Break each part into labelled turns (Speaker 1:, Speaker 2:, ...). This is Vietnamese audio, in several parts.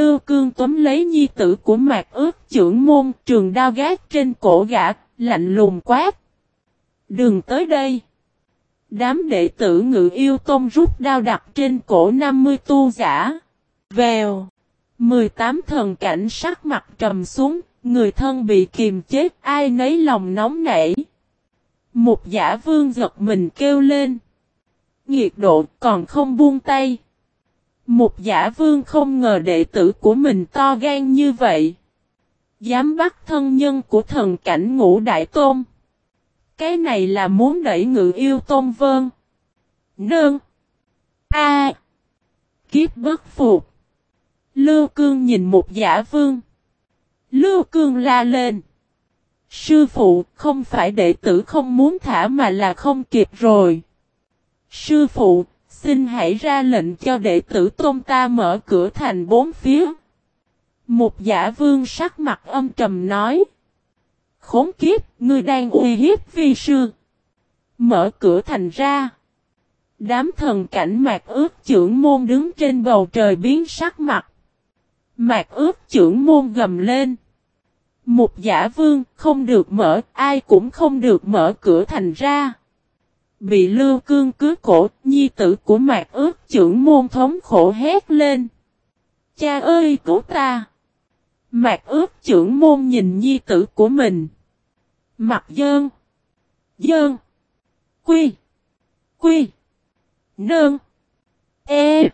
Speaker 1: Lưu Cương tóm lấy nhi tử của mạc ước trưởng môn trường đao gác trên cổ gã, lạnh lùng quát. Đừng tới đây. Đám đệ tử ngự yêu tôn rút đao đặt trên cổ 50 tu giả. Vèo. 18 thần cảnh sắc mặt trầm xuống, người thân bị kiềm chết ai nấy lòng nóng nảy. Một giả vương giật mình kêu lên. Nhiệt độ còn không buông tay. Một giả vương không ngờ đệ tử của mình to gan như vậy. Dám bắt thân nhân của thần cảnh ngũ đại tôn. Cái này là muốn đẩy ngự yêu tôn vơn. Nương. A. Kiếp bất phục. Lưu cương nhìn một giả vương. Lưu cương la lên. Sư phụ không phải đệ tử không muốn thả mà là không kịp rồi. Sư phụ, xin hãy ra lệnh cho đệ tử tôn ta mở cửa thành bốn phía. Một giả vương sắc mặt âm trầm nói. Khốn kiếp, ngươi đang uy hiếp vi sư. Mở cửa thành ra. Đám thần cảnh mạc ước trưởng môn đứng trên bầu trời biến sắc mặt. Mạc ước trưởng môn gầm lên. Một giả vương không được mở, ai cũng không được mở cửa thành ra. Bị lưu cương cứ cổ, nhi tử của mạc ước trưởng môn thống khổ hét lên. Cha ơi cứu ta! Mạc ước trưởng môn nhìn nhi tử của mình. Mặt dơn. Dơn. Quy. Quy. Nơn. E.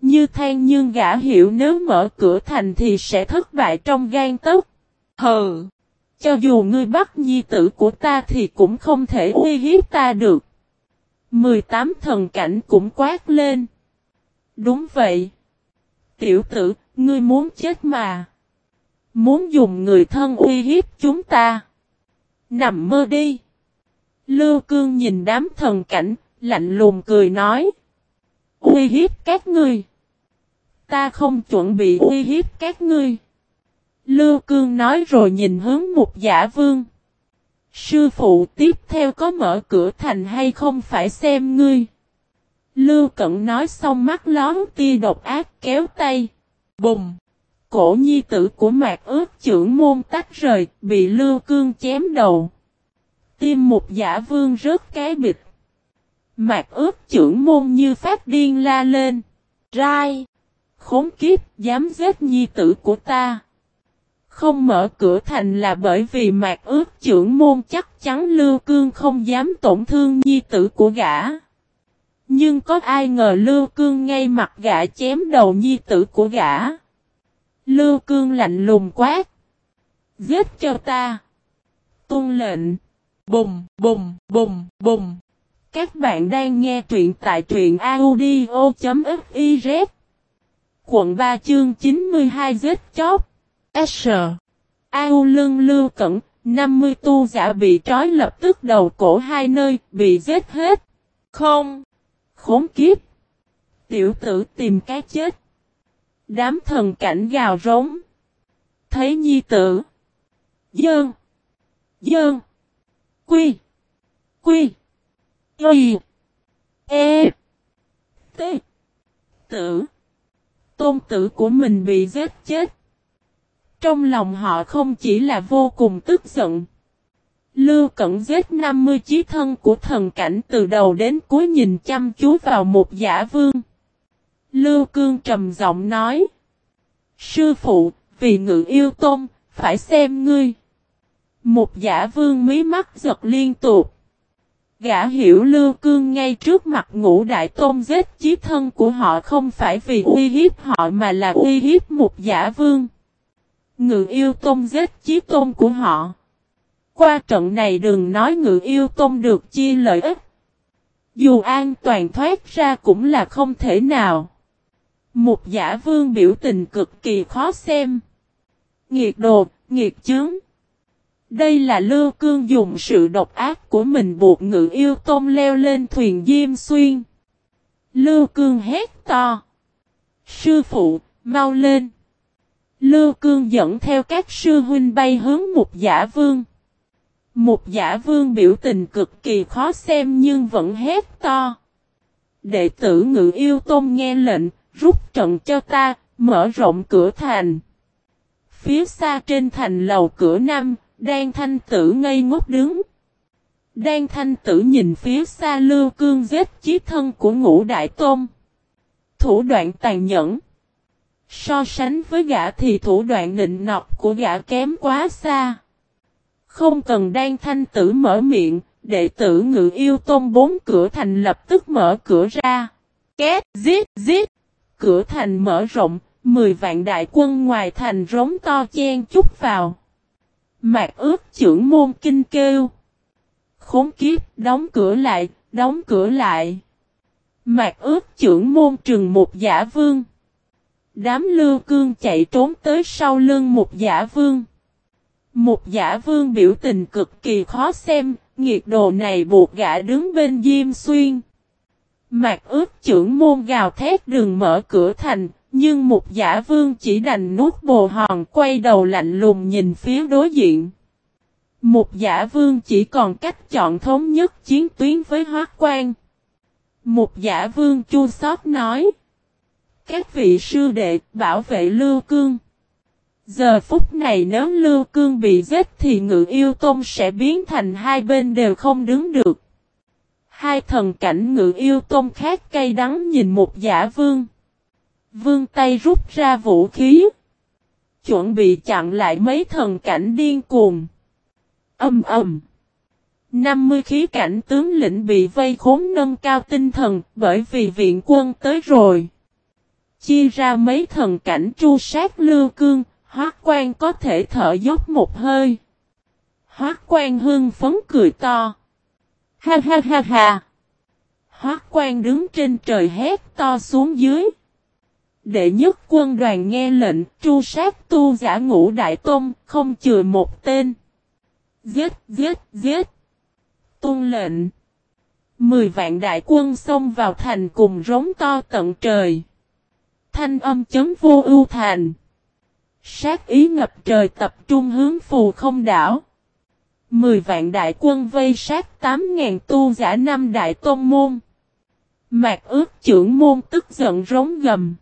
Speaker 1: Như than nhưng gã hiểu nếu mở cửa thành thì sẽ thất bại trong gan tốc. Hờ. Cho dù ngươi bắt nhi tử của ta thì cũng không thể uy hiếp ta được. 18 thần cảnh cũng quát lên. Đúng vậy. Tiểu tử, ngươi muốn chết mà. Muốn dùng người thân uy hiếp chúng ta. Nằm mơ đi. Lưu cương nhìn đám thần cảnh, lạnh lùng cười nói. Uy hiếp các ngươi. Ta không chuẩn bị uy hiếp các ngươi. Lưu cương nói rồi nhìn hướng Mục giả vương. Sư phụ tiếp theo có mở cửa thành hay không phải xem ngươi. Lưu cận nói xong mắt lón tia độc ác kéo tay. Bùng! Cổ nhi tử của mạc Ướp trưởng môn tách rời, bị lưu cương chém đầu. Tim một giả vương rớt cái bịch. Mạc Ướp trưởng môn như phát điên la lên. Rai! Khốn kiếp, dám giết nhi tử của ta. Không mở cửa thành là bởi vì mạc ước trưởng môn chắc chắn Lưu Cương không dám tổn thương nhi tử của gã. Nhưng có ai ngờ Lưu Cương ngay mặt gã chém đầu nhi tử của gã. Lưu Cương lạnh lùng quát. Giết cho ta. Tôn lệnh. Bùng, bùng, bùng, bùng. Các bạn đang nghe truyện tại truyện audio.fif. Quận 3 chương 92 giết chóc. S. Ao lưng lưu cẩn, 50 tu giả bị trói lập tức đầu cổ hai nơi, bị giết hết. Không. Khốn kiếp. Tiểu tử tìm cái chết. Đám thần cảnh gào rống. Thấy nhi tử. Dơn. Dơn. Quy. Quy. Y. E. T. Tử. Tôn tử của mình bị giết chết. Trong lòng họ không chỉ là vô cùng tức giận. Lưu Cẩn giết 50 chí thân của thần cảnh từ đầu đến cuối nhìn chăm chú vào một giả vương. Lưu Cương trầm giọng nói. Sư phụ, vì ngự yêu tôn, phải xem ngươi. Một giả vương mí mắt giật liên tục. Gã hiểu Lưu Cương ngay trước mặt ngũ đại tôn giết chí thân của họ không phải vì uy hiếp họ mà là uy hiếp một giả vương. Ngự yêu tôm giết chí tôm của họ. Qua trận này đừng nói ngự yêu tôm được chia lợi ích. Dù an toàn thoát ra cũng là không thể nào. Một giả vương biểu tình cực kỳ khó xem. Nghiệt đồ, nghiệt chướng. Đây là lưu cương dùng sự độc ác của mình buộc ngự yêu tôm leo lên thuyền diêm xuyên. Lưu cương hét to. Sư phụ, mau lên. Lưu cương dẫn theo các sư huynh bay hướng một giả vương. Một giả vương biểu tình cực kỳ khó xem nhưng vẫn hét to. Đệ tử ngự yêu tôn nghe lệnh, rút trận cho ta, Mở rộng cửa thành. Phía xa trên thành lầu cửa năm, Đan thanh tử ngây ngốc đứng. Đan thanh tử nhìn phía xa lưu cương giết chí thân của ngũ đại tôn. Thủ đoạn tàn nhẫn. So sánh với gã thì thủ đoạn nịnh nọc của gã kém quá xa. Không cần đan thanh tử mở miệng, đệ tử ngự yêu tôn bốn cửa thành lập tức mở cửa ra. Két, giết, giết. Cửa thành mở rộng, mười vạn đại quân ngoài thành rống to chen chút vào. Mạc ướt trưởng môn kinh kêu. Khốn kiếp, đóng cửa lại, đóng cửa lại. Mạc ướt trưởng môn trừng một giả vương. Đám lưu cương chạy trốn tới sau lưng một giả vương. Một giả vương biểu tình cực kỳ khó xem, nghiệt đồ này buộc gã đứng bên Diêm Xuyên. Mạc ướt trưởng môn gào thét đường mở cửa thành, nhưng một giả vương chỉ đành nuốt bồ hòn quay đầu lạnh lùng nhìn phía đối diện. Một giả vương chỉ còn cách chọn thống nhất chiến tuyến với hoác quan. Một giả vương chua xót nói. Các vị sư đệ, bảo vệ Lưu Cương. Giờ phút này nếu Lưu Cương bị giết thì ngự yêu tôn sẽ biến thành hai bên đều không đứng được. Hai thần cảnh ngự yêu tôn khác cay đắng nhìn một giả vương. Vương tay rút ra vũ khí. Chuẩn bị chặn lại mấy thần cảnh điên cuồng. Âm ầm. 50 khí cảnh tướng lĩnh bị vây khốn nâng cao tinh thần bởi vì viện quân tới rồi. Chia ra mấy thần cảnh tru sát lưu cương, hoác quan có thể thở dốc một hơi. Hoác quan hưng phấn cười to. Ha ha ha ha. Hoác quan đứng trên trời hét to xuống dưới. Đệ nhất quân đoàn nghe lệnh tru sát tu giả ngũ đại tôn, không chừa một tên. Giết, giết, giết. Tôn lệnh. Mười vạn đại quân xông vào thành cùng rống to tận trời. Thanh âm chấn vô ưu thành. Sát ý ngập trời tập trung hướng phù không đảo. Mười vạn đại quân vây sát tám ngàn tu giả năm đại tôn môn. Mạc ước trưởng môn tức giận rống gầm.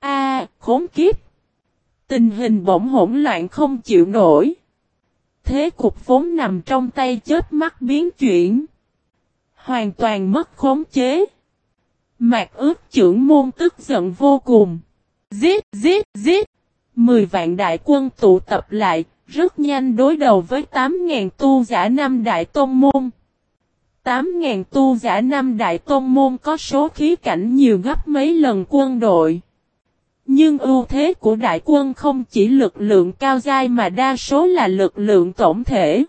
Speaker 1: A, khốn kiếp. Tình hình bỗng hỗn loạn không chịu nổi. Thế cục vốn nằm trong tay chết mắt biến chuyển. Hoàn toàn mất khống chế. Mạc ước trưởng môn tức giận vô cùng. Giết, giết, giết. Mười vạn đại quân tụ tập lại, rất nhanh đối đầu với 8.000 tu giả năm đại tôn môn. 8.000 tu giả năm đại tôn môn có số khí cảnh nhiều gấp mấy lần quân đội. Nhưng ưu thế của đại quân không chỉ lực lượng cao dai mà đa số là lực lượng tổng thể.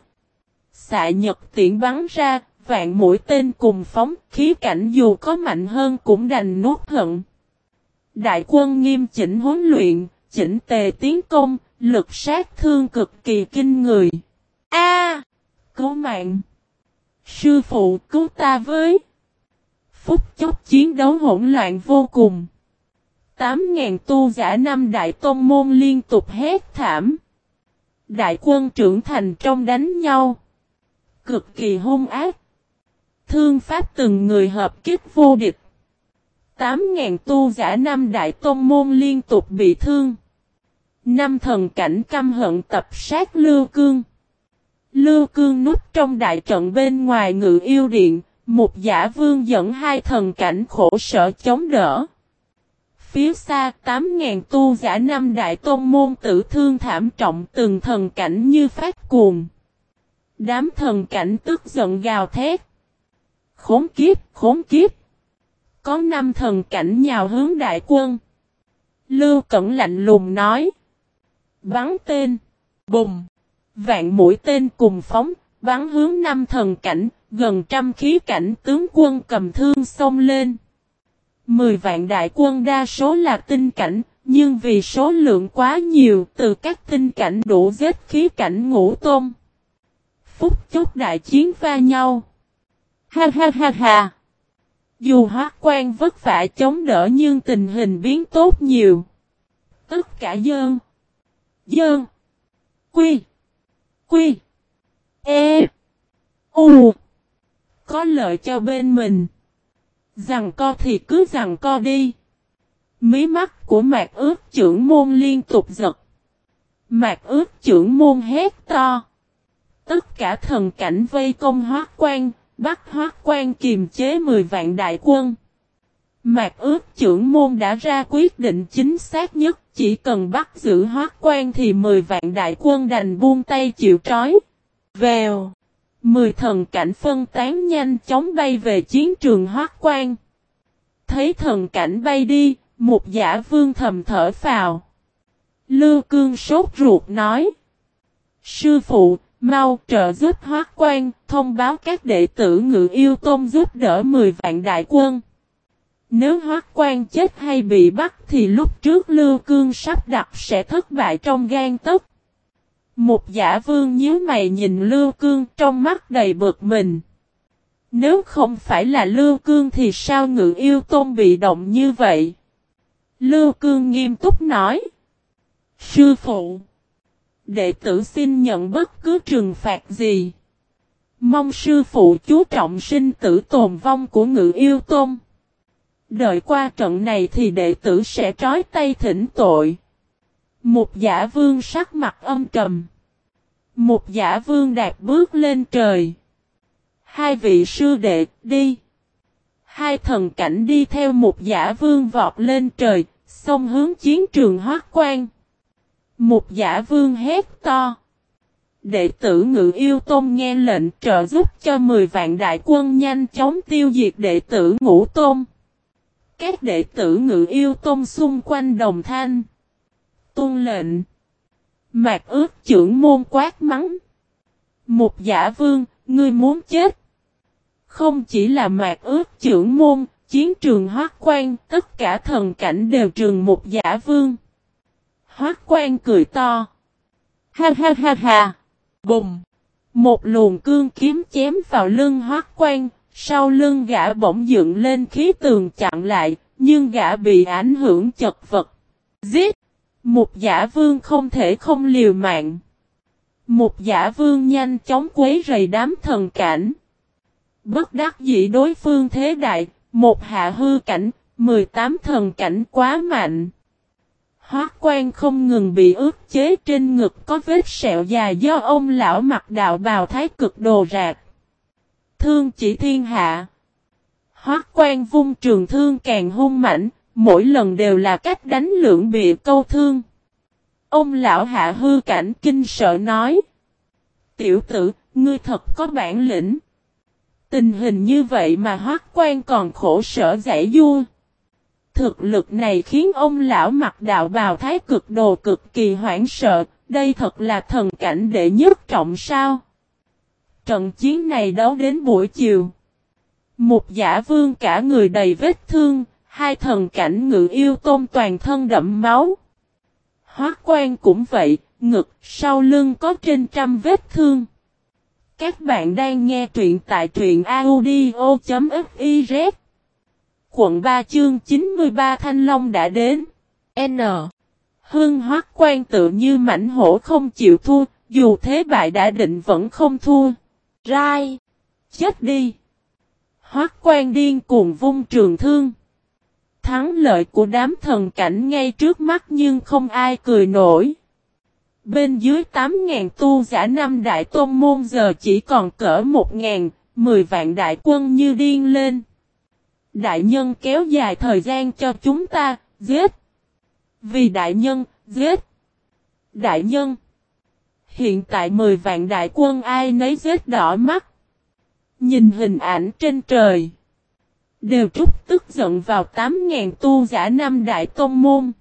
Speaker 1: Xạ nhật tiện bắn ra, vạn mũi tên cùng phóng khí cảnh dù có mạnh hơn cũng đành nuốt hận. Đại quân nghiêm chỉnh huấn luyện, chỉnh tề tiến công, lực sát thương cực kỳ kinh người. A! cứu mạng! Sư phụ cứu ta với! Phút chốc chiến đấu hỗn loạn vô cùng. 8.000 tu giả năm đại tôn môn liên tục hét thảm. Đại quân trưởng thành trong đánh nhau. Cực kỳ hung ác. Thương pháp từng người hợp kích vô địch. 8.000 tu giả năm đại tôn môn liên tục bị thương. Năm thần cảnh căm hận tập sát Lưu Cương. Lưu Cương núp trong đại trận bên ngoài ngự yêu điện, một giả vương dẫn hai thần cảnh khổ sở chống đỡ. Phía xa 8.000 tu giả năm đại tôn môn tử thương thảm trọng từng thần cảnh như phát cuồng. Đám thần cảnh tức giận gào thét. Khốn kiếp, khốn kiếp. Có năm thần cảnh nhào hướng đại quân. Lưu Cẩn lạnh lùng nói. Bắn tên. Bùng. Vạn mũi tên cùng phóng, bắn hướng năm thần cảnh, gần trăm khí cảnh tướng quân cầm thương xông lên. Mười vạn đại quân đa số là tinh cảnh, nhưng vì số lượng quá nhiều từ các tinh cảnh đủ giết khí cảnh ngũ tôn. Phúc chốc đại chiến va nhau. Ha ha ha ha. Dù hóa quan vất vả chống đỡ nhưng tình hình biến tốt nhiều. Tất cả dơn. Dơn. Quy. Quy. E. U. Có lợi cho bên mình. Rằng co thì cứ rằng co đi. Mí mắt của mạc ước trưởng môn liên tục giật. Mạc ước trưởng môn hét to. Tất cả thần cảnh vây công hóa quan, bắt hoác quan kiềm chế 10 vạn đại quân. Mạc ước trưởng môn đã ra quyết định chính xác nhất, chỉ cần bắt giữ hoác quan thì 10 vạn đại quân đành buông tay chịu trói. Vèo! Mười thần cảnh phân tán nhanh chóng bay về chiến trường hoác quan. Thấy thần cảnh bay đi, một giả vương thầm thở phào. Lưu cương sốt ruột nói. Sư phụ, mau trợ giúp hoác quan, thông báo các đệ tử ngự yêu tôn giúp đỡ 10 vạn đại quân. Nếu hoác quan chết hay bị bắt thì lúc trước Lưu Cương sắp đặt sẽ thất bại trong gan tức Một giả vương nhíu mày nhìn Lưu Cương trong mắt đầy bực mình. Nếu không phải là Lưu Cương thì sao ngự yêu tôn bị động như vậy? Lưu Cương nghiêm túc nói. Sư phụ. Đệ tử xin nhận bất cứ trừng phạt gì. Mong sư phụ chú trọng sinh tử tồn vong của ngự yêu tôn. Đợi qua trận này thì đệ tử sẽ trói tay thỉnh tội. Một giả vương sắc mặt âm trầm. Một giả vương đạt bước lên trời. Hai vị sư đệ đi. Hai thần cảnh đi theo một giả vương vọt lên trời, xông hướng chiến trường hoác quan. Một giả vương hét to. Đệ tử ngự yêu tôn nghe lệnh trợ giúp cho 10 vạn đại quân nhanh chóng tiêu diệt đệ tử ngũ tôn. Các đệ tử ngự yêu tôn xung quanh đồng thanh. Tôn lệnh. Mạc ước trưởng môn quát mắng. Một giả vương, ngươi muốn chết. Không chỉ là mạc ước trưởng môn, chiến trường hoác quan, tất cả thần cảnh đều trường một giả vương. Hoác quan cười to. Ha ha ha ha. Bùng. Một luồng cương kiếm chém vào lưng hoác quan, sau lưng gã bỗng dựng lên khí tường chặn lại, nhưng gã bị ảnh hưởng chật vật. Giết! Một giả vương không thể không liều mạng. Một giả vương nhanh chóng quấy rầy đám thần cảnh. Bất đắc dĩ đối phương thế đại, một hạ hư cảnh, 18 thần cảnh quá mạnh. Hóa quan không ngừng bị ướt chế trên ngực có vết sẹo dài do ông lão mặc đạo bào thái cực đồ rạc. Thương chỉ thiên hạ. Hóa quan vung trường thương càng hung mảnh, mỗi lần đều là cách đánh lượng bị câu thương. Ông lão hạ hư cảnh kinh sợ nói. Tiểu tử, ngươi thật có bản lĩnh. Tình hình như vậy mà hoác quan còn khổ sở giải vua. Thực lực này khiến ông lão mặc đạo bào thái cực đồ cực kỳ hoảng sợ, đây thật là thần cảnh đệ nhất trọng sao. Trận chiến này đấu đến buổi chiều. Một giả vương cả người đầy vết thương, hai thần cảnh ngự yêu tôn toàn thân đậm máu. Hóa quan cũng vậy, ngực, sau lưng có trên trăm vết thương. Các bạn đang nghe truyện tại truyện audio.fif Quận 3 chương 93 Thanh Long đã đến. N. Hương hoác quan tự như mảnh hổ không chịu thua, dù thế bại đã định vẫn không thua. Rai. Chết đi. Hoác quan điên cuồng vung trường thương. Thắng lợi của đám thần cảnh ngay trước mắt nhưng không ai cười nổi. Bên dưới 8.000 tu giả năm đại tôn môn giờ chỉ còn cỡ 1.000, 10 vạn đại quân như điên lên. Đại nhân kéo dài thời gian cho chúng ta, giết. Vì đại nhân, giết. Đại nhân. Hiện tại 10 vạn đại quân ai nấy giết đỏ mắt. Nhìn hình ảnh trên trời. Đều trúc tức giận vào 8.000 tu giả năm đại tôn môn.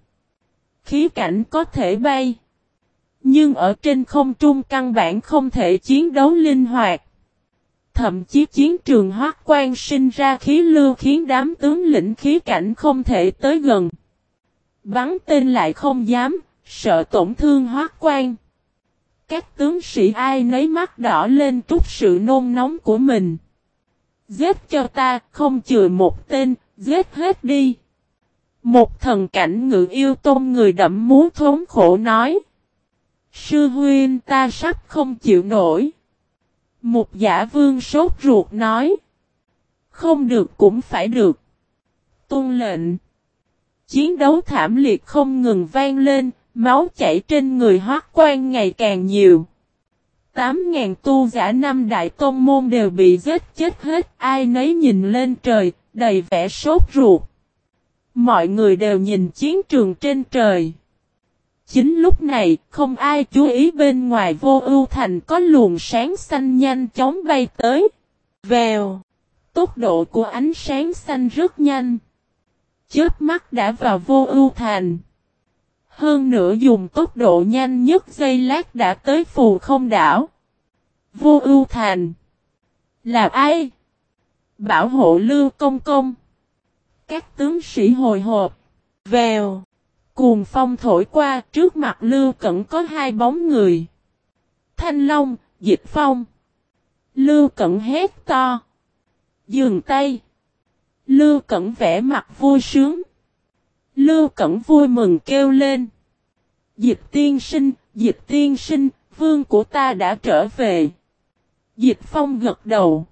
Speaker 1: Khí cảnh có thể bay. Nhưng ở trên không trung căn bản không thể chiến đấu linh hoạt. Thậm chí chiến trường hoác quan sinh ra khí lưu khiến đám tướng lĩnh khí cảnh không thể tới gần. Bắn tên lại không dám, sợ tổn thương hoác quan. Các tướng sĩ ai nấy mắt đỏ lên trút sự nôn nóng của mình. Giết cho ta, không chừa một tên, giết hết đi. Một thần cảnh ngự yêu tôn người đậm muốn thốn khổ nói. Sư huynh ta sắp không chịu nổi. Một giả vương sốt ruột nói. Không được cũng phải được. Tôn lệnh. chiến đấu thảm liệt không ngừng vang lên, máu chảy trên người hoác quan ngày càng nhiều. 8.000 tu giả năm đại tôn môn đều bị giết chết hết, ai nấy nhìn lên trời, đầy vẻ sốt ruột. Mọi người đều nhìn chiến trường trên trời. Chính lúc này, không ai chú ý bên ngoài vô ưu thành có luồng sáng xanh nhanh chóng bay tới. Vèo! Tốc độ của ánh sáng xanh rất nhanh. Chớp mắt đã vào vô ưu thành. Hơn nữa dùng tốc độ nhanh nhất giây lát đã tới phù không đảo. Vô ưu thành. Là ai? Bảo hộ lưu công công. Các tướng sĩ hồi hộp. Vèo. Cuồng phong thổi qua trước mặt Lưu Cẩn có hai bóng người. Thanh Long, Dịch Phong. Lưu Cẩn hét to. Dừng tay. Lưu Cẩn vẽ mặt vui sướng. Lưu Cẩn vui mừng kêu lên. Dịch tiên sinh, dịch tiên sinh, vương của ta đã trở về. Dịch Phong gật đầu.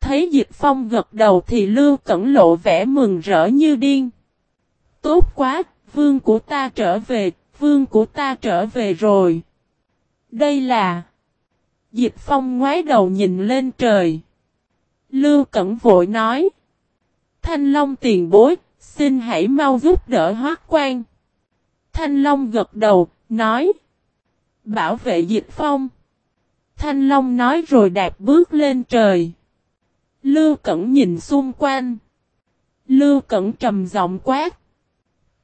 Speaker 1: Thấy Dịch Phong gật đầu thì Lưu Cẩn lộ vẻ mừng rỡ như điên. Tốt quá, vương của ta trở về, vương của ta trở về rồi. Đây là... Dịch Phong ngoái đầu nhìn lên trời. Lưu Cẩn vội nói. Thanh Long tiền bối, xin hãy mau giúp đỡ hoác quan. Thanh Long gật đầu, nói. Bảo vệ dịch phong. Thanh Long nói rồi đạp bước lên trời. Lưu Cẩn nhìn xung quanh. Lưu Cẩn trầm giọng quát.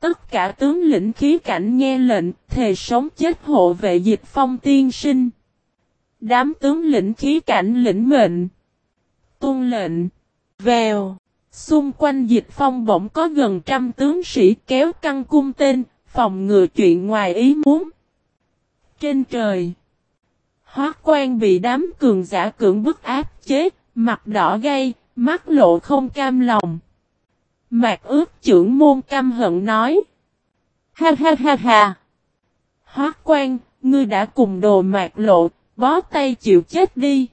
Speaker 1: Tất cả tướng lĩnh khí cảnh nghe lệnh, thề sống chết hộ vệ dịch phong tiên sinh. Đám tướng lĩnh khí cảnh lĩnh mệnh. Tuân lệnh. Vèo. Xung quanh dịch phong bỗng có gần trăm tướng sĩ kéo căng cung tên, phòng ngừa chuyện ngoài ý muốn. Trên trời. Hóa quan bị đám cường giả cưỡng bức áp chế, mặt đỏ gay, mắt lộ không cam lòng. Mạc ước trưởng môn căm hận nói. Ha ha ha ha. Hóa quan, ngươi đã cùng đồ mạc lộ, bó tay chịu chết đi.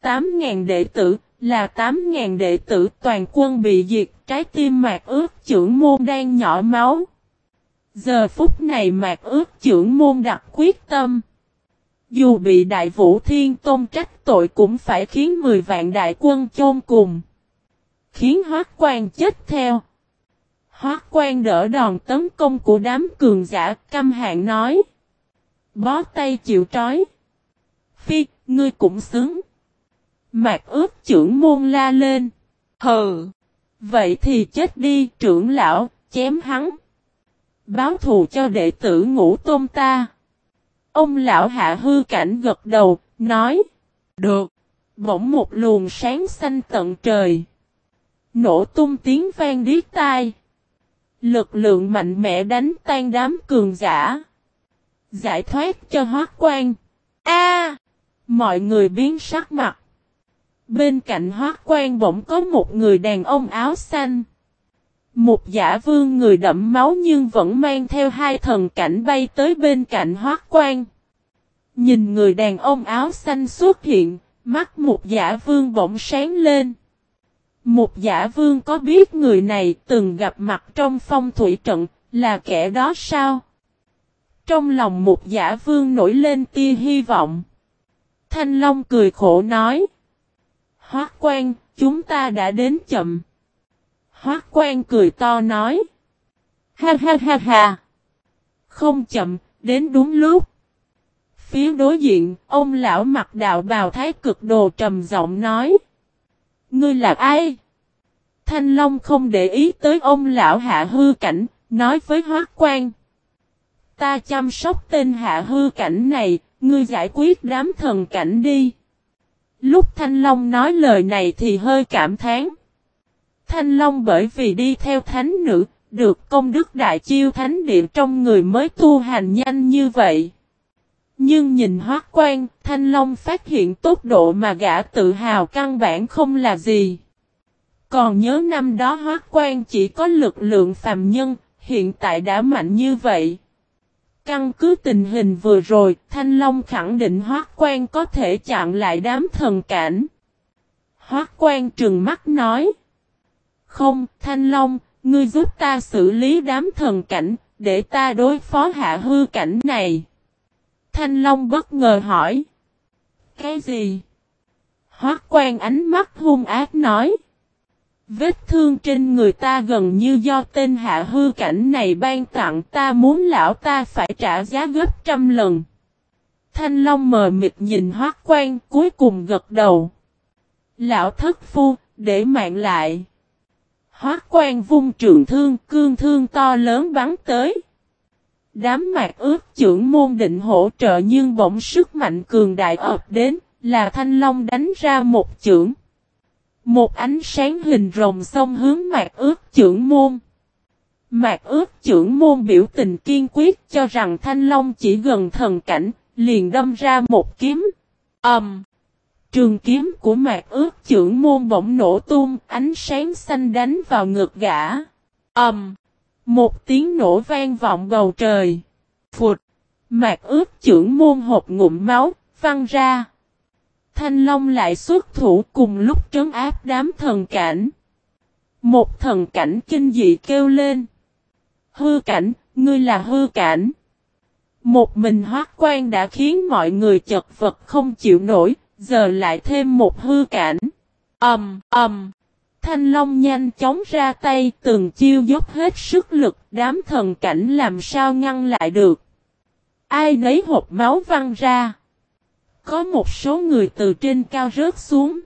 Speaker 1: Tám ngàn đệ tử, là tám ngàn đệ tử toàn quân bị diệt, trái tim mạc ước trưởng môn đang nhỏ máu. Giờ phút này mạc ước trưởng môn đặt quyết tâm. Dù bị đại vũ thiên tôn trách tội cũng phải khiến 10 vạn đại quân chôn cùng. Khiến hoác quan chết theo. Hoác quan đỡ đòn tấn công của đám cường giả căm hạn nói. Bó tay chịu trói. Phi, ngươi cũng xứng. Mạc ướp trưởng môn la lên. Hừ. Vậy thì chết đi trưởng lão, chém hắn. Báo thù cho đệ tử ngũ tôm ta. Ông lão hạ hư cảnh gật đầu, nói. Được. Bỗng một luồng sáng xanh tận trời. Nổ tung tiếng vang điếc tai. Lực lượng mạnh mẽ đánh tan đám cường giả. Giải thoát cho hoác quan. A! mọi người biến sắc mặt. Bên cạnh hoác quan bỗng có một người đàn ông áo xanh. Một giả vương người đậm máu nhưng vẫn mang theo hai thần cảnh bay tới bên cạnh hoác quan. Nhìn người đàn ông áo xanh xuất hiện, mắt một giả vương bỗng sáng lên. Một giả vương có biết người này từng gặp mặt trong phong thủy trận, là kẻ đó sao? Trong lòng một giả vương nổi lên tia hy vọng. Thanh Long cười khổ nói. Hoác quan, chúng ta đã đến chậm. Hoác quan cười to nói. Ha ha ha ha. Không chậm, đến đúng lúc. Phía đối diện, ông lão mặt đạo bào thái cực đồ trầm giọng nói. Ngươi là ai? Thanh Long không để ý tới ông lão hạ hư cảnh, nói với hoác quan. Ta chăm sóc tên hạ hư cảnh này, ngươi giải quyết đám thần cảnh đi. Lúc Thanh Long nói lời này thì hơi cảm thán. Thanh Long bởi vì đi theo thánh nữ, được công đức đại chiêu thánh điện trong người mới tu hành nhanh như vậy. Nhưng nhìn hoác quan, Thanh Long phát hiện tốc độ mà gã tự hào căn bản không là gì. Còn nhớ năm đó hoác quan chỉ có lực lượng phàm nhân, hiện tại đã mạnh như vậy. Căn cứ tình hình vừa rồi, Thanh Long khẳng định hoác quan có thể chặn lại đám thần cảnh. Hoác quan trừng mắt nói. Không, Thanh Long, ngươi giúp ta xử lý đám thần cảnh, để ta đối phó hạ hư cảnh này. Thanh Long bất ngờ hỏi. Cái gì? Hoác quan ánh mắt hung ác nói. Vết thương trên người ta gần như do tên hạ hư cảnh này ban tặng ta muốn lão ta phải trả giá gấp trăm lần. Thanh Long mờ mịt nhìn hoác quan cuối cùng gật đầu. Lão thất phu, để mạng lại. Hoác quan vung trường thương, cương thương to lớn bắn tới. Đám mạc ước trưởng môn định hỗ trợ nhưng bỗng sức mạnh cường đại ập đến, là thanh long đánh ra một trưởng Một ánh sáng hình rồng xông hướng mạc ước trưởng môn. Mạc ước trưởng môn biểu tình kiên quyết cho rằng thanh long chỉ gần thần cảnh, liền đâm ra một kiếm. âm Um, trường kiếm của mạc ước trưởng môn bỗng nổ tung, ánh sáng xanh đánh vào ngực gã. âm Um, một tiếng nổ vang vọng bầu trời. Phụt! Mạc ướp trưởng môn hộp ngụm máu, văng ra. Thanh Long lại xuất thủ cùng lúc trấn áp đám thần cảnh. Một thần cảnh kinh dị kêu lên. Hư cảnh, ngươi là hư cảnh. Một mình hoác quan đã khiến mọi người chật vật không chịu nổi, giờ lại thêm một hư cảnh. Âm, um, âm. Um. Thanh Long nhanh chóng ra tay, từng chiêu dốc hết sức lực, đám thần cảnh làm sao ngăn lại được. Ai nấy hộp máu văng ra. Có một số người từ trên cao rớt xuống.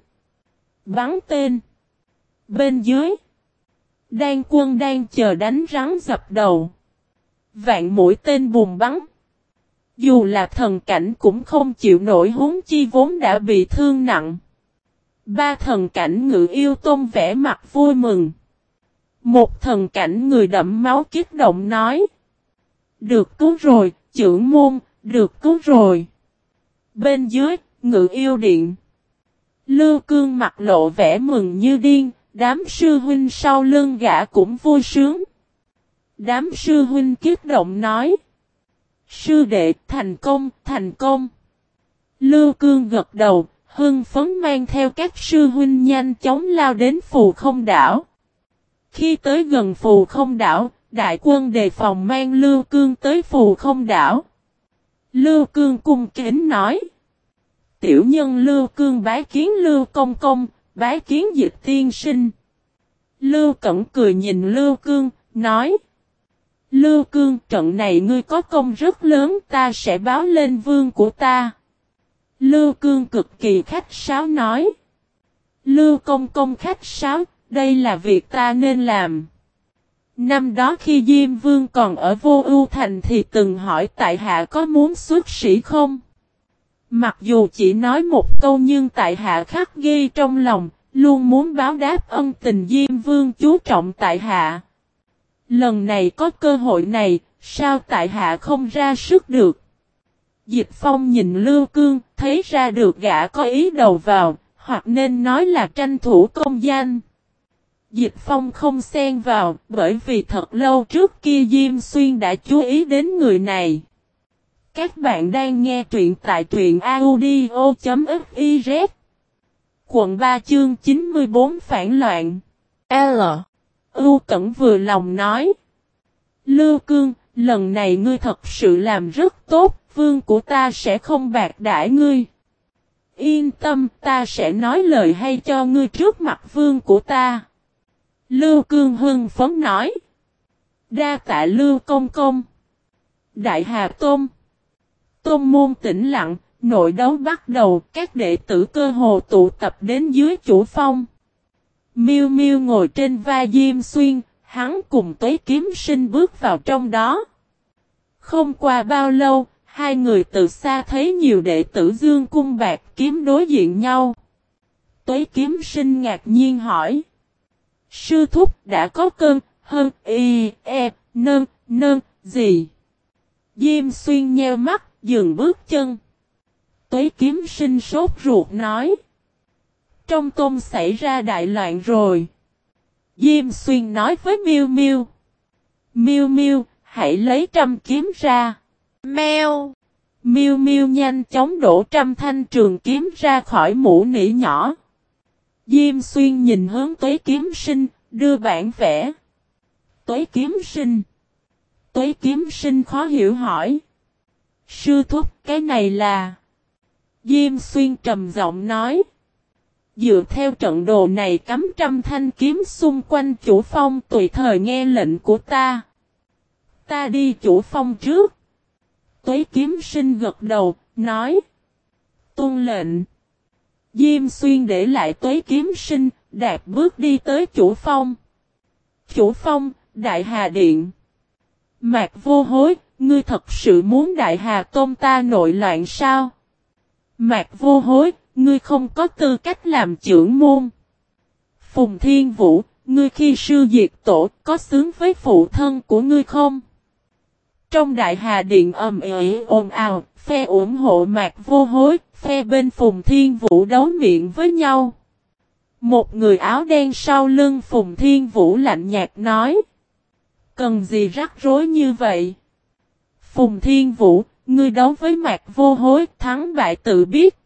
Speaker 1: Bắn tên. Bên dưới. Đan quân đang chờ đánh rắn dập đầu. Vạn mũi tên bùm bắn. Dù là thần cảnh cũng không chịu nổi huống chi vốn đã bị thương nặng. Ba thần cảnh ngự yêu tôn vẽ mặt vui mừng. Một thần cảnh người đậm máu kích động nói. Được cứu rồi, trưởng môn, được cứu rồi. Bên dưới, ngự yêu điện. Lưu cương mặt lộ vẻ mừng như điên, đám sư huynh sau lưng gã cũng vui sướng. Đám sư huynh kích động nói. Sư đệ thành công, thành công. Lưu cương gật đầu, hưng phấn mang theo các sư huynh nhanh chóng lao đến phù không đảo. Khi tới gần phù không đảo, đại quân đề phòng mang Lưu Cương tới phù không đảo. Lưu Cương cung kính nói. Tiểu nhân Lưu Cương bái kiến Lưu Công Công, bái kiến dịch tiên sinh. Lưu Cẩn cười nhìn Lưu Cương, nói. Lưu Cương trận này ngươi có công rất lớn ta sẽ báo lên vương của ta. Lưu Cương cực kỳ khách sáo nói. Lưu Công Công khách sáo, đây là việc ta nên làm. Năm đó khi Diêm Vương còn ở vô ưu thành thì từng hỏi tại hạ có muốn xuất sĩ không? Mặc dù chỉ nói một câu nhưng tại hạ khắc ghi trong lòng, luôn muốn báo đáp ân tình Diêm Vương chú trọng tại hạ. Lần này có cơ hội này, sao tại hạ không ra sức được? Dịch Phong nhìn Lưu Cương, thấy ra được gã có ý đầu vào, hoặc nên nói là tranh thủ công danh. Dịch Phong không xen vào, bởi vì thật lâu trước kia Diêm Xuyên đã chú ý đến người này. Các bạn đang nghe truyện tại truyện audio.fiz Quận 3 chương 94 phản loạn L. U Cẩn vừa lòng nói Lưu Cương, lần này ngươi thật sự làm rất tốt, vương của ta sẽ không bạc đãi ngươi. Yên tâm, ta sẽ nói lời hay cho ngươi trước mặt vương của ta. Lưu Cương hưng phấn nói. Đa tạ Lưu Công Công. Đại Hà Tôn. Tôn môn tĩnh lặng, nội đấu bắt đầu, các đệ tử cơ hồ tụ tập đến dưới chủ phong. Miêu Miêu ngồi trên vai Diêm Xuyên, hắn cùng Tuế Kiếm Sinh bước vào trong đó. Không qua bao lâu, hai người từ xa thấy nhiều đệ tử Dương cung bạc kiếm đối diện nhau. Tuế Kiếm Sinh ngạc nhiên hỏi: Sư thúc đã có cơn, hơn, y, e, nơn, nơn, gì? Diêm xuyên nheo mắt, dừng bước chân. Tuế kiếm sinh sốt ruột nói. Trong tôm xảy ra đại loạn rồi. Diêm xuyên nói với miu miu miu miu hãy lấy trăm kiếm ra. Mèo. miu miu nhanh chóng đổ trăm thanh trường kiếm ra khỏi mũ nỉ nhỏ. Diêm xuyên nhìn hướng tuế kiếm sinh, đưa bản vẽ. Tuế kiếm sinh. Tuế kiếm sinh khó hiểu hỏi. Sư thúc cái này là. Diêm xuyên trầm giọng nói. Dựa theo trận đồ này cắm trăm thanh kiếm xung quanh chủ phong tùy thời nghe lệnh của ta. Ta đi chủ phong trước. Tuế kiếm sinh gật đầu, nói. Tuân lệnh. Diêm xuyên để lại tuế kiếm sinh, đạt bước đi tới chủ phong. Chủ phong, đại hà điện. Mạc vô hối, ngươi thật sự muốn đại hà tôn ta nội loạn sao? Mạc vô hối, ngươi không có tư cách làm trưởng môn. Phùng Thiên Vũ, ngươi khi sư diệt tổ có xứng với phụ thân của ngươi không? Trong đại hà điện ầm ĩ ồn ào, phe ủng hộ mạc vô hối, phe bên Phùng Thiên Vũ đấu miệng với nhau. Một người áo đen sau lưng Phùng Thiên Vũ lạnh nhạt nói. Cần gì rắc rối như vậy? Phùng Thiên Vũ, ngươi đấu với mạc vô hối, thắng bại tự biết.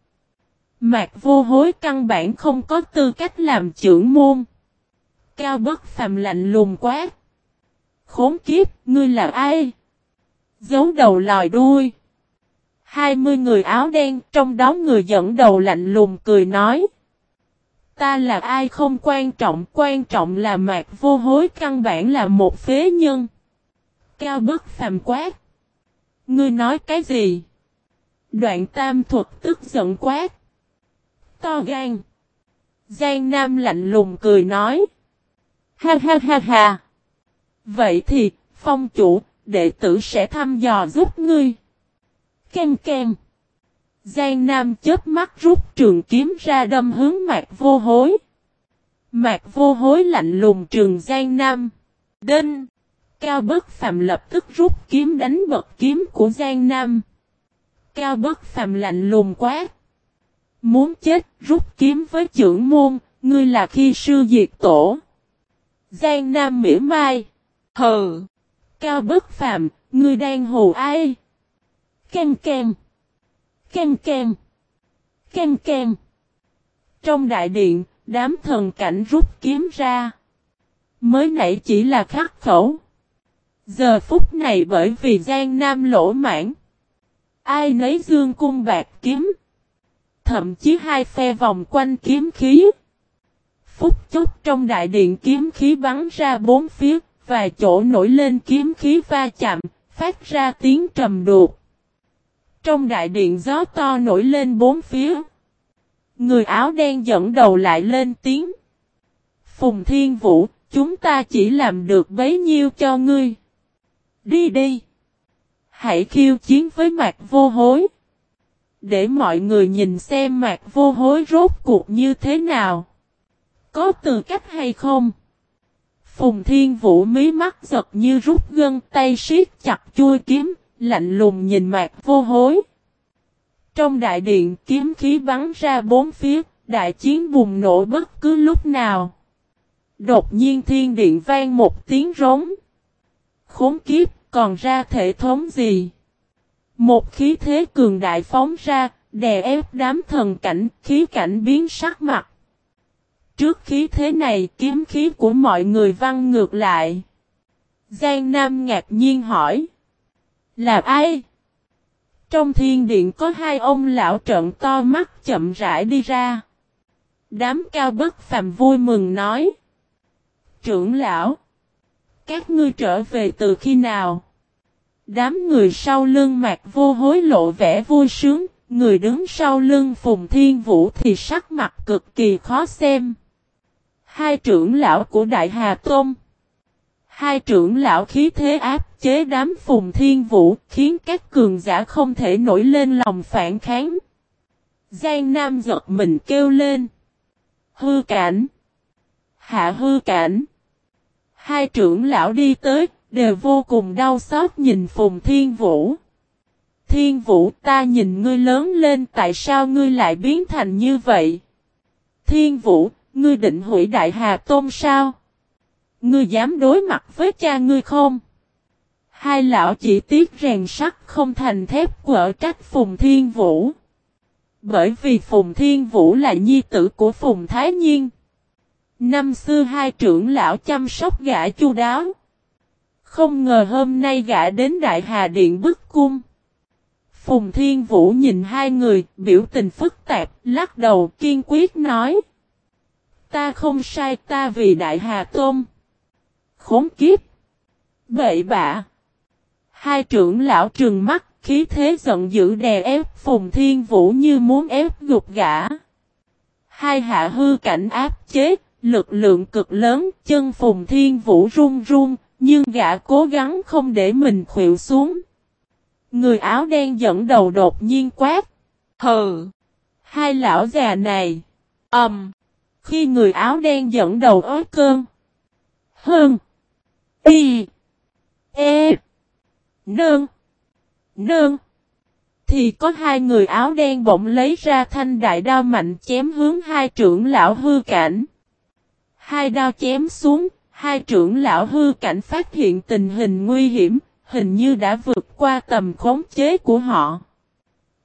Speaker 1: Mạc vô hối căn bản không có tư cách làm trưởng môn. Cao bất phàm lạnh lùng quát. Khốn kiếp, ngươi là ai? Giấu đầu lòi đuôi. Hai mươi người áo đen, trong đó người dẫn đầu lạnh lùng cười nói. Ta là ai không quan trọng, quan trọng là mạc vô hối căn bản là một phế nhân. Cao bức phàm quát. Ngươi nói cái gì? Đoạn tam thuật tức giận quát. To gan. Giang Nam lạnh lùng cười nói. Ha ha ha ha. Vậy thì, phong chủ, đệ tử sẽ thăm dò giúp ngươi. Kem kem. Giang Nam chớp mắt rút trường kiếm ra đâm hướng mạc vô hối. Mạc vô hối lạnh lùng trường Giang Nam. Đinh. Cao bất phàm lập tức rút kiếm đánh bật kiếm của Giang Nam. Cao bất phàm lạnh lùng quá. Muốn chết rút kiếm với trưởng môn, ngươi là khi sư diệt tổ. Giang Nam mỉa mai. Hờ. Cao bất phàm, ngươi đang hồ ai? Kem kem. Kem kem. Kem kem. Trong đại điện, đám thần cảnh rút kiếm ra. Mới nãy chỉ là khắc khẩu. Giờ phút này bởi vì Giang Nam lỗ mãn. Ai nấy dương cung bạc kiếm. Thậm chí hai phe vòng quanh kiếm khí. Phút chốc trong đại điện kiếm khí bắn ra bốn phía, và chỗ nổi lên kiếm khí va chạm, phát ra tiếng trầm đột. Trong đại điện gió to nổi lên bốn phía. Người áo đen dẫn đầu lại lên tiếng. Phùng Thiên Vũ, chúng ta chỉ làm được bấy nhiêu cho ngươi. Đi đi. Hãy khiêu chiến với mạc vô hối. Để mọi người nhìn xem mạc vô hối rốt cuộc như thế nào. Có từ cách hay không? Phùng Thiên Vũ mí mắt giật như rút gân tay siết chặt chui kiếm, lạnh lùng nhìn mạc vô hối. Trong đại điện kiếm khí bắn ra bốn phía, đại chiến bùng nổ bất cứ lúc nào. Đột nhiên thiên điện vang một tiếng rống. Khốn kiếp, còn ra thể thống gì? Một khí thế cường đại phóng ra, đè ép đám thần cảnh, khí cảnh biến sắc mặt. Trước khí thế này, kiếm khí của mọi người văng ngược lại. Giang Nam ngạc nhiên hỏi. Là ai? Trong thiên điện có hai ông lão trợn to mắt chậm rãi đi ra. Đám cao bất phàm vui mừng nói. Trưởng lão. Các ngươi trở về từ khi nào? Đám người sau lưng mạc vô hối lộ vẻ vui sướng. Người đứng sau lưng Phùng Thiên Vũ thì sắc mặt cực kỳ khó xem. Hai trưởng lão của Đại Hà Tôn. Hai trưởng lão khí thế áp chế đám phùng thiên vũ, khiến các cường giả không thể nổi lên lòng phản kháng. Giang Nam giật mình kêu lên. Hư cảnh. Hạ hư cảnh. Hai trưởng lão đi tới, đều vô cùng đau xót nhìn phùng thiên vũ. Thiên vũ ta nhìn ngươi lớn lên tại sao ngươi lại biến thành như vậy? Thiên vũ, ngươi định hủy đại hà tôn sao? Ngươi dám đối mặt với cha ngươi không? Hai lão chỉ tiếc rèn sắt không thành thép quở trách Phùng Thiên Vũ. Bởi vì Phùng Thiên Vũ là nhi tử của Phùng Thái Nhiên. Năm xưa hai trưởng lão chăm sóc gã chu đáo. Không ngờ hôm nay gã đến Đại Hà Điện bức cung. Phùng Thiên Vũ nhìn hai người, biểu tình phức tạp, lắc đầu kiên quyết nói. Ta không sai ta vì Đại Hà Tôn. Khốn kiếp. Bậy bạ. Hai trưởng lão trừng mắt, khí thế giận dữ đè ép Phùng Thiên Vũ như muốn ép gục gã. Hai hạ hư cảnh áp chế, lực lượng cực lớn, chân Phùng Thiên Vũ run run, nhưng gã cố gắng không để mình khuỵu xuống. Người áo đen dẫn đầu đột nhiên quát. Hừ! Hai lão già này. Ẩm! Um, khi người áo đen dẫn đầu ớt cơn. Hơn! Y! E! Nương! Nương! Thì có hai người áo đen bỗng lấy ra thanh đại đao mạnh chém hướng hai trưởng lão hư cảnh. Hai đao chém xuống, hai trưởng lão hư cảnh phát hiện tình hình nguy hiểm, hình như đã vượt qua tầm khống chế của họ.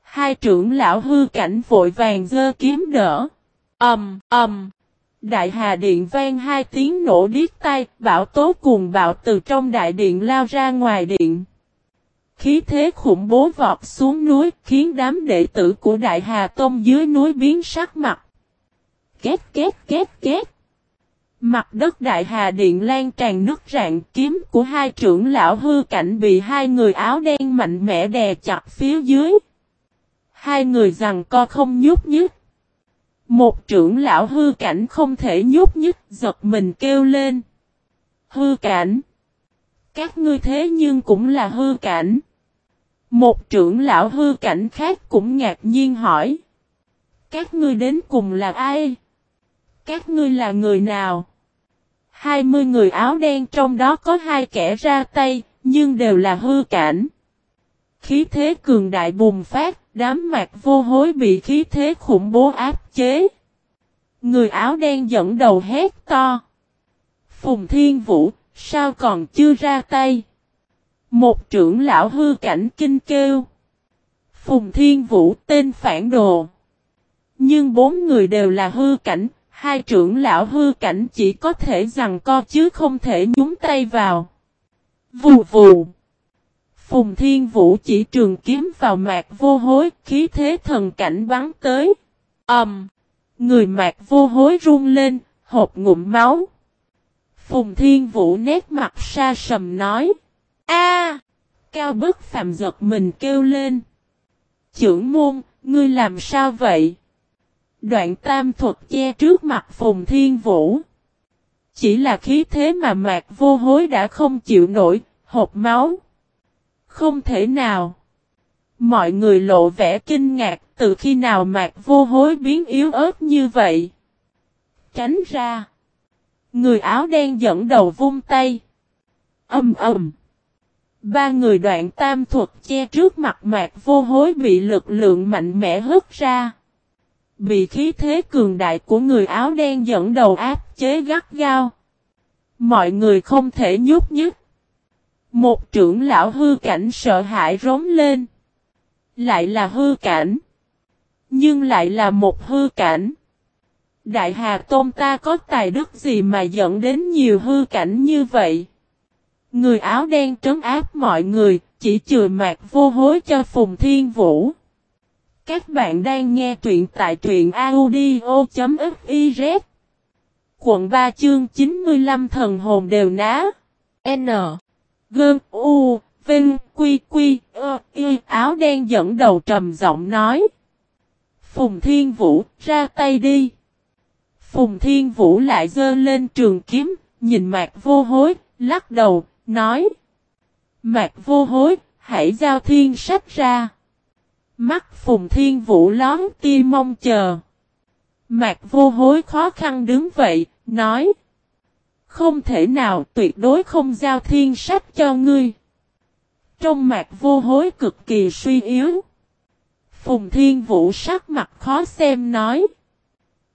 Speaker 1: Hai trưởng lão hư cảnh vội vàng dơ kiếm đỡ. Ầm, ầm. Đại Hà Điện vang hai tiếng nổ điếc tai, bão tố cùng bạo từ trong đại điện lao ra ngoài điện. Khí thế khủng bố vọt xuống núi, khiến đám đệ tử của Đại Hà Tông dưới núi biến sắc mặt. Két két két két. Mặt đất đại hà điện lan tràn nước rạn kiếm của hai trưởng lão hư cảnh bị hai người áo đen mạnh mẽ đè chặt phía dưới. Hai người rằng co không nhúc nhích. Một trưởng lão hư cảnh không thể nhúc nhích giật mình kêu lên. Hư cảnh. Các ngươi thế nhưng cũng là hư cảnh. Một trưởng lão hư cảnh khác cũng ngạc nhiên hỏi. Các ngươi đến cùng là ai? Các ngươi là người nào? 20 người áo đen trong đó có hai kẻ ra tay, nhưng đều là hư cảnh. Khí thế cường đại bùng phát, đám mạc vô hối bị khí thế khủng bố áp chế. Người áo đen dẫn đầu hét to. Phùng Thiên Vũ, sao còn chưa ra tay? Một trưởng lão hư cảnh kinh kêu. Phùng Thiên Vũ tên phản đồ. Nhưng bốn người đều là hư cảnh, Hai trưởng lão hư cảnh chỉ có thể rằng co chứ không thể nhúng tay vào. Vù vù. Phùng Thiên Vũ chỉ trường kiếm vào mạc vô hối, khí thế thần cảnh bắn tới. Ầm. Um, người mạc vô hối run lên, hộp ngụm máu. Phùng Thiên Vũ nét mặt xa sầm nói. A! Cao bức phạm giật mình kêu lên. Chưởng môn, ngươi làm sao vậy? Đoạn tam thuật che trước mặt Phùng Thiên Vũ. Chỉ là khí thế mà mạc vô hối đã không chịu nổi, hộp máu. Không thể nào. Mọi người lộ vẻ kinh ngạc từ khi nào mạc vô hối biến yếu ớt như vậy. Tránh ra. Người áo đen dẫn đầu vung tay. Âm ầm. Ba người đoạn tam thuật che trước mặt mạc vô hối bị lực lượng mạnh mẽ hất ra bị khí thế cường đại của người áo đen dẫn đầu áp chế gắt gao. Mọi người không thể nhúc nhích. Một trưởng lão hư cảnh sợ hãi rống lên. Lại là hư cảnh. Nhưng lại là một hư cảnh. Đại Hà Tôn ta có tài đức gì mà dẫn đến nhiều hư cảnh như vậy? Người áo đen trấn áp mọi người, chỉ chừa mạc vô hối cho Phùng Thiên Vũ. Các bạn đang nghe truyện tại truyện audio.fiz Quận 3 chương 95 thần hồn đều ná N Gơn U Vinh Quy Quy Ơ Y áo đen dẫn đầu trầm giọng nói Phùng Thiên Vũ ra tay đi Phùng Thiên Vũ lại dơ lên trường kiếm Nhìn mạc vô hối Lắc đầu Nói Mạc vô hối Hãy giao thiên sách ra Mắt Phùng Thiên Vũ lón tim mong chờ. Mạc vô hối khó khăn đứng vậy, nói. Không thể nào tuyệt đối không giao thiên sách cho ngươi. Trong mạc vô hối cực kỳ suy yếu. Phùng Thiên Vũ sắc mặt khó xem nói.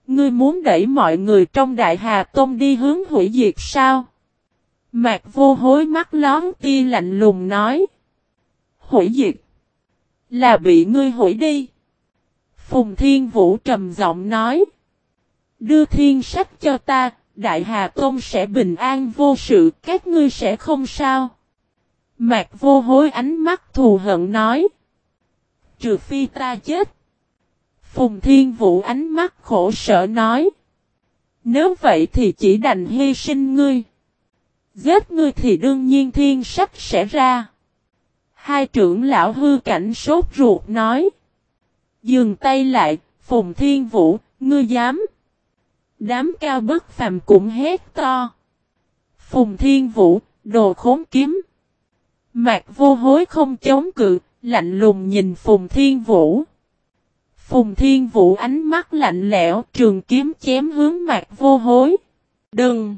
Speaker 1: Ngươi muốn đẩy mọi người trong Đại Hà Tôn đi hướng hủy diệt sao? Mạc vô hối mắt lón tia lạnh lùng nói. Hủy diệt. Là bị ngươi hủy đi. Phùng Thiên Vũ trầm giọng nói. Đưa thiên sách cho ta, Đại Hà Tôn sẽ bình an vô sự, các ngươi sẽ không sao. Mạc vô hối ánh mắt thù hận nói. Trừ phi ta chết. Phùng Thiên Vũ ánh mắt khổ sở nói. Nếu vậy thì chỉ đành hy sinh ngươi. Giết ngươi thì đương nhiên thiên sách sẽ ra. Hai trưởng lão hư cảnh sốt ruột nói. Dừng tay lại, Phùng Thiên Vũ, ngươi dám. Đám cao bất phàm cũng hét to. Phùng Thiên Vũ, đồ khốn kiếm. Mạc vô hối không chống cự, lạnh lùng nhìn Phùng Thiên Vũ. Phùng Thiên Vũ ánh mắt lạnh lẽo, trường kiếm chém hướng Mạc vô hối. Đừng!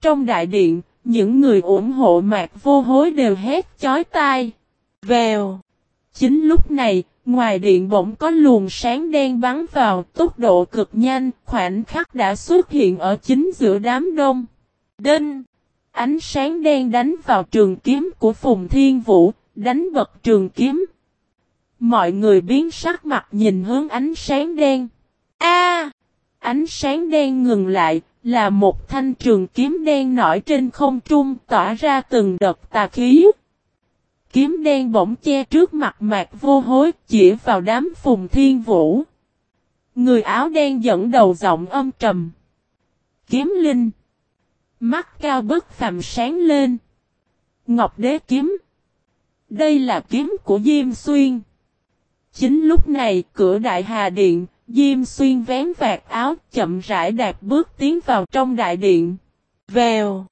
Speaker 1: Trong đại điện, những người ủng hộ Mạc vô hối đều hét chói tai. Vèo! Chính lúc này, ngoài điện bỗng có luồng sáng đen bắn vào, tốc độ cực nhanh, khoảnh khắc đã xuất hiện ở chính giữa đám đông. Đinh! Ánh sáng đen đánh vào trường kiếm của Phùng Thiên Vũ, đánh bật trường kiếm. Mọi người biến sắc mặt nhìn hướng ánh sáng đen. A! ánh sáng đen ngừng lại, là một thanh trường kiếm đen nổi trên không trung tỏa ra từng đợt tà khí. Kiếm đen bỗng che trước mặt mạc vô hối chỉ vào đám phùng thiên vũ. Người áo đen dẫn đầu giọng âm trầm. Kiếm linh. Mắt cao bức phàm sáng lên. Ngọc đế kiếm. Đây là kiếm của Diêm Xuyên. Chính lúc này, cửa đại hà điện, Diêm Xuyên vén vạt áo, chậm rãi đạp bước tiến vào trong đại điện. Vèo!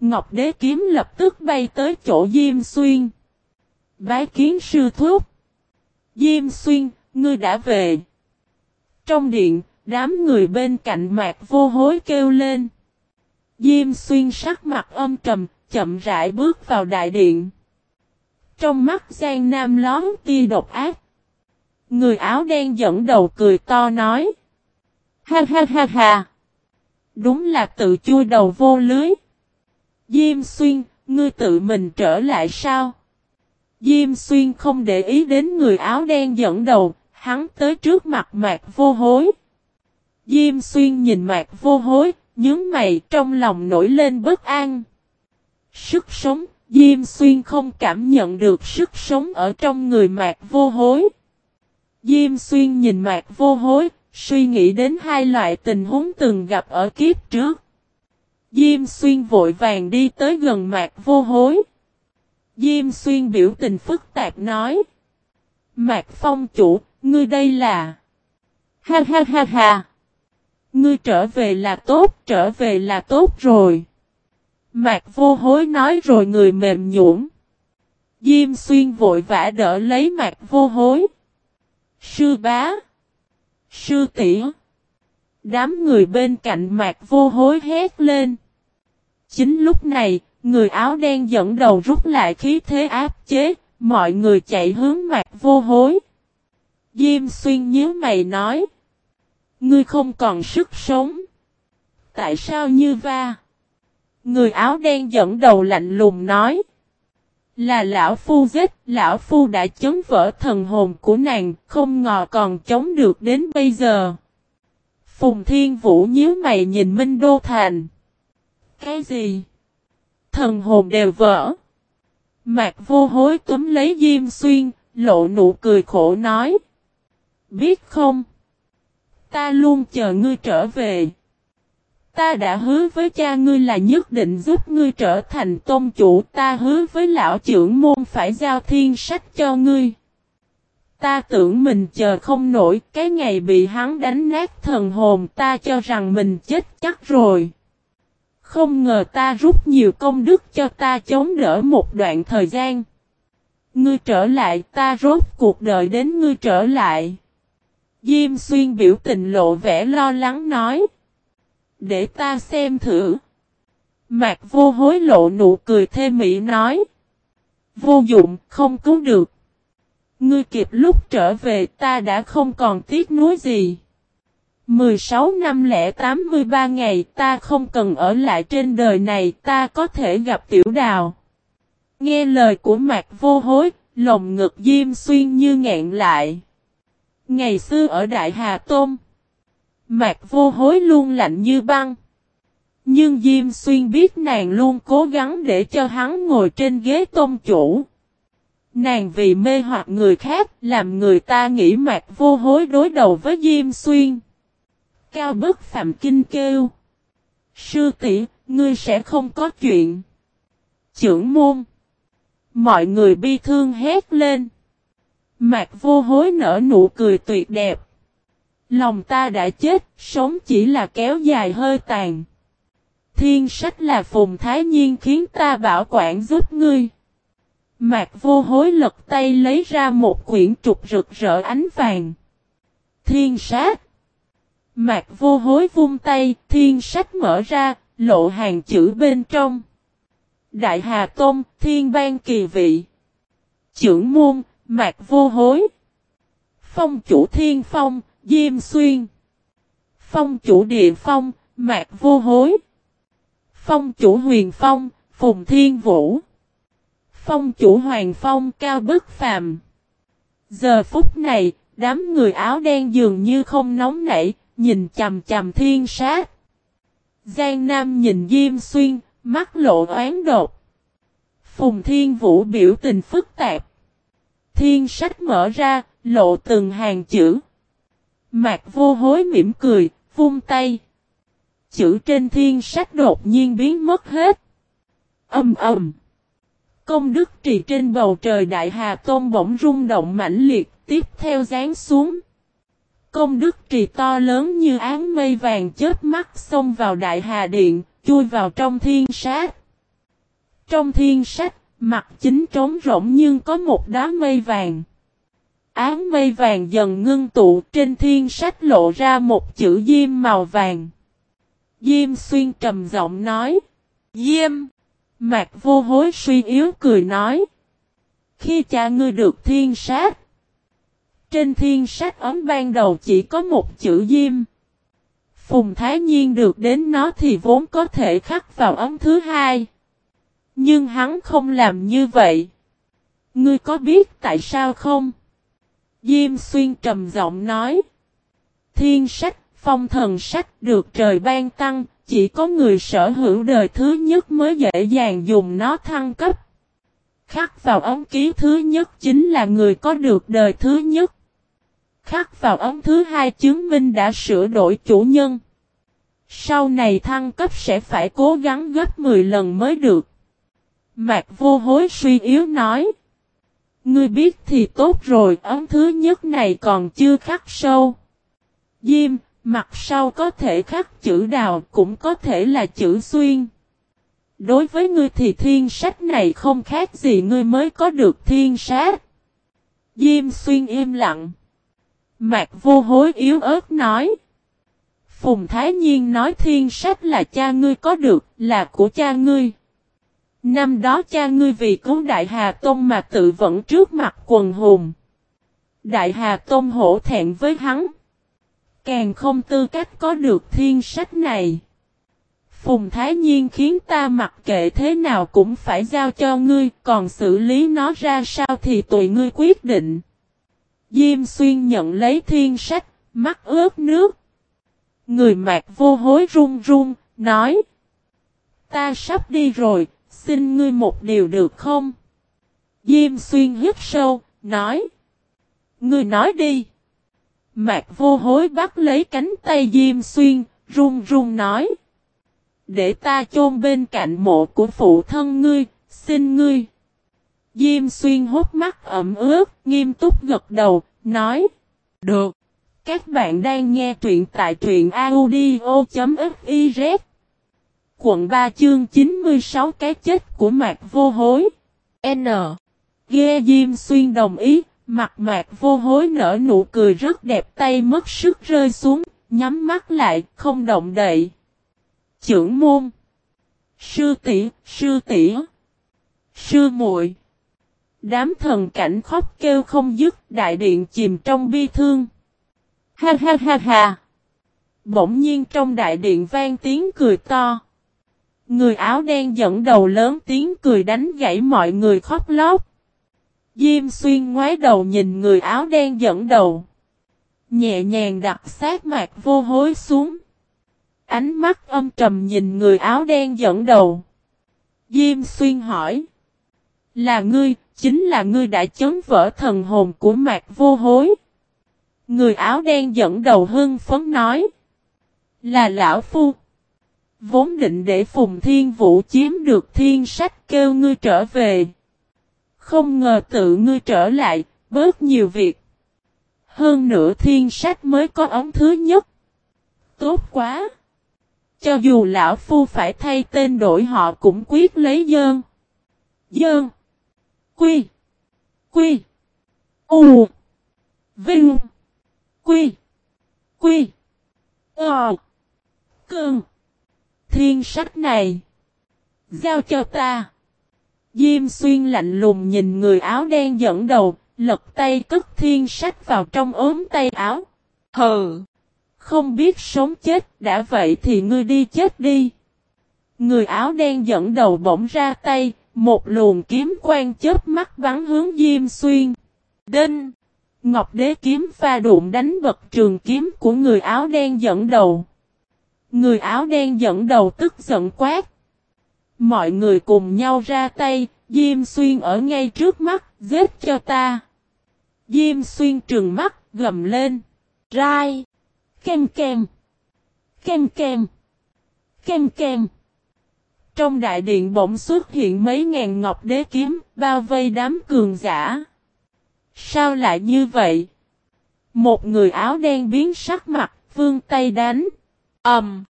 Speaker 1: Ngọc đế kiếm lập tức bay tới chỗ Diêm Xuyên. Bái kiến sư thúc. Diêm Xuyên, ngươi đã về. Trong điện, đám người bên cạnh mạc vô hối kêu lên. Diêm Xuyên sắc mặt âm trầm, chậm rãi bước vào đại điện. Trong mắt Giang Nam lón tia độc ác. Người áo đen dẫn đầu cười to nói. Ha ha ha ha. Đúng là tự chui đầu vô lưới. Diêm xuyên, ngươi tự mình trở lại sao? Diêm xuyên không để ý đến người áo đen dẫn đầu, hắn tới trước mặt mạc vô hối. Diêm xuyên nhìn mạc vô hối, nhướng mày trong lòng nổi lên bất an. Sức sống, Diêm xuyên không cảm nhận được sức sống ở trong người mạc vô hối. Diêm xuyên nhìn mạc vô hối, suy nghĩ đến hai loại tình huống từng gặp ở kiếp trước. Diêm xuyên vội vàng đi tới gần mạc vô hối. Diêm xuyên biểu tình phức tạp nói. Mạc phong chủ, ngươi đây là... Ha ha ha ha. Ngươi trở về là tốt, trở về là tốt rồi. Mạc vô hối nói rồi người mềm nhũn. Diêm xuyên vội vã đỡ lấy mạc vô hối. Sư bá. Sư tỷ. Đám người bên cạnh mạc vô hối hét lên. Chính lúc này, người áo đen dẫn đầu rút lại khí thế áp chế, mọi người chạy hướng mạc vô hối. Diêm xuyên nhớ mày nói. Ngươi không còn sức sống. Tại sao như va? Người áo đen dẫn đầu lạnh lùng nói. Là lão phu giết, lão phu đã chấn vỡ thần hồn của nàng, không ngờ còn chống được đến bây giờ. Phùng Thiên Vũ nhíu mày nhìn Minh Đô Thành. Cái gì? Thần hồn đều vỡ. Mạc vô hối túm lấy Diêm Xuyên, lộ nụ cười khổ nói. Biết không? Ta luôn chờ ngươi trở về. Ta đã hứa với cha ngươi là nhất định giúp ngươi trở thành tôn chủ. Ta hứa với lão trưởng môn phải giao thiên sách cho ngươi. Ta tưởng mình chờ không nổi cái ngày bị hắn đánh nát thần hồn ta cho rằng mình chết chắc rồi. Không ngờ ta rút nhiều công đức cho ta chống đỡ một đoạn thời gian. Ngươi trở lại ta rốt cuộc đời đến ngươi trở lại. Diêm xuyên biểu tình lộ vẻ lo lắng nói. Để ta xem thử. Mạc vô hối lộ nụ cười thê mỹ nói. Vô dụng, không cứu được. Ngươi kịp lúc trở về ta đã không còn tiếc nuối gì. 16 năm lẻ 83 ngày ta không cần ở lại trên đời này ta có thể gặp tiểu đào. Nghe lời của mạc vô hối, lồng ngực diêm xuyên như ngẹn lại. Ngày xưa ở Đại Hà Tôn, mạc vô hối luôn lạnh như băng. Nhưng Diêm Xuyên biết nàng luôn cố gắng để cho hắn ngồi trên ghế tôn chủ. Nàng vì mê hoặc người khác làm người ta nghĩ mạc vô hối đối đầu với Diêm Xuyên. Cao bất phạm kinh kêu. Sư tỷ ngươi sẽ không có chuyện. Chưởng môn. Mọi người bi thương hét lên. Mạc vô hối nở nụ cười tuyệt đẹp. Lòng ta đã chết, sống chỉ là kéo dài hơi tàn. Thiên sách là phùng thái nhiên khiến ta bảo quản giúp ngươi. Mạc vô hối lật tay lấy ra một quyển trục rực rỡ ánh vàng. Thiên sát. Mạc vô hối vung tay, thiên sách mở ra, lộ hàng chữ bên trong. Đại Hà Tôn, thiên bang kỳ vị. Chưởng môn, mạc vô hối. Phong chủ thiên phong, diêm xuyên. Phong chủ địa phong, mạc vô hối. Phong chủ huyền phong, phùng thiên vũ. Phong chủ hoàng phong, cao bức phàm. Giờ phút này, đám người áo đen dường như không nóng nảy, nhìn chầm chầm thiên sát. Giang Nam nhìn Diêm Xuyên, mắt lộ oán đột. Phùng Thiên Vũ biểu tình phức tạp. Thiên sách mở ra, lộ từng hàng chữ. Mạc vô hối mỉm cười, vung tay. Chữ trên thiên sách đột nhiên biến mất hết. Âm ầm. Công đức trì trên bầu trời đại hà tôn bỗng rung động mãnh liệt, tiếp theo dán xuống. Công đức kỳ to lớn như án mây vàng chết mắt xông vào đại hà điện, chui vào trong thiên sát. Trong thiên sát mặt chính trống rỗng nhưng có một đá mây vàng. Án mây vàng dần ngưng tụ trên thiên sách lộ ra một chữ diêm màu vàng. Diêm xuyên trầm giọng nói. Diêm. Mạc vô hối suy yếu cười nói. Khi cha ngươi được thiên sát. Trên thiên sách ấm ban đầu chỉ có một chữ diêm. Phùng Thái Nhiên được đến nó thì vốn có thể khắc vào ấm thứ hai. Nhưng hắn không làm như vậy. Ngươi có biết tại sao không? Diêm xuyên trầm giọng nói. Thiên sách, phong thần sách được trời ban tăng, chỉ có người sở hữu đời thứ nhất mới dễ dàng dùng nó thăng cấp. Khắc vào ống ký thứ nhất chính là người có được đời thứ nhất. Khắc vào ống thứ hai chứng minh đã sửa đổi chủ nhân. Sau này thăng cấp sẽ phải cố gắng gấp 10 lần mới được. Mạc vô hối suy yếu nói. Ngươi biết thì tốt rồi, ống thứ nhất này còn chưa khắc sâu. Diêm, mặt sau có thể khắc chữ đào, cũng có thể là chữ xuyên. Đối với ngươi thì thiên sách này không khác gì ngươi mới có được thiên sát. Diêm xuyên im lặng. Mạc vô hối yếu ớt nói. Phùng Thái Nhiên nói thiên sách là cha ngươi có được, là của cha ngươi. Năm đó cha ngươi vì cứu Đại Hà Tôn mà tự vẫn trước mặt quần hùng. Đại Hà Tôn hổ thẹn với hắn. Càng không tư cách có được thiên sách này. Phùng Thái Nhiên khiến ta mặc kệ thế nào cũng phải giao cho ngươi, còn xử lý nó ra sao thì tùy ngươi quyết định. Diêm xuyên nhận lấy thiên sách, mắt ướt nước. Người mạc vô hối run run, nói. Ta sắp đi rồi, xin ngươi một điều được không? Diêm xuyên hít sâu, nói. Ngươi nói đi. Mạc vô hối bắt lấy cánh tay Diêm xuyên, run run nói. Để ta chôn bên cạnh mộ của phụ thân ngươi, xin ngươi. Diêm xuyên hút mắt ẩm ướt, nghiêm túc gật đầu, nói. Được. Các bạn đang nghe truyện tại truyện audio.fiz. Quận 3 chương 96 cái chết của mạc vô hối. N. ghe Diêm Xuyên đồng ý, mặt mạc vô hối nở nụ cười rất đẹp tay mất sức rơi xuống, nhắm mắt lại, không động đậy. Chưởng môn. Sư tỷ, sư tỷ. Sư muội. Đám thần cảnh khóc kêu không dứt, đại điện chìm trong bi thương. Ha ha ha ha. Bỗng nhiên trong đại điện vang tiếng cười to. Người áo đen dẫn đầu lớn tiếng cười đánh gãy mọi người khóc lóc. Diêm xuyên ngoái đầu nhìn người áo đen dẫn đầu. Nhẹ nhàng đặt sát mạc vô hối xuống. Ánh mắt âm trầm nhìn người áo đen dẫn đầu. Diêm xuyên hỏi. Là ngươi, chính là ngươi đã chấn vỡ thần hồn của mạc vô hối. Người áo đen dẫn đầu hưng phấn nói. Là lão phu. Vốn định để Phùng Thiên Vũ chiếm được thiên sách kêu ngươi trở về. Không ngờ tự ngươi trở lại, bớt nhiều việc. Hơn nữa thiên sách mới có ống thứ nhất. Tốt quá! Cho dù lão phu phải thay tên đổi họ cũng quyết lấy dơn. Dơn. Quy. Quy. U. Vinh. Quy. Quy. Ờ. Cơn. Thiên sách này. Giao cho ta. Diêm xuyên lạnh lùng nhìn người áo đen dẫn đầu, lật tay cất thiên sách vào trong ốm tay áo. Hừ! Không biết sống chết, đã vậy thì ngươi đi chết đi. Người áo đen dẫn đầu bỗng ra tay, một luồng kiếm quang chớp mắt bắn hướng Diêm Xuyên. Đinh! Ngọc đế kiếm pha đụng đánh bật trường kiếm của người áo đen dẫn đầu. Người áo đen dẫn đầu tức giận quát. Mọi người cùng nhau ra tay, Diêm Xuyên ở ngay trước mắt, giết cho ta. Diêm Xuyên trừng mắt, gầm lên. Rai! Kem kem! Kem kem! Kem kem! Trong đại điện bỗng xuất hiện mấy ngàn ngọc đế kiếm, bao vây đám cường giả. Sao lại như vậy? Một người áo đen biến sắc mặt, vương tay đánh. ầm Um,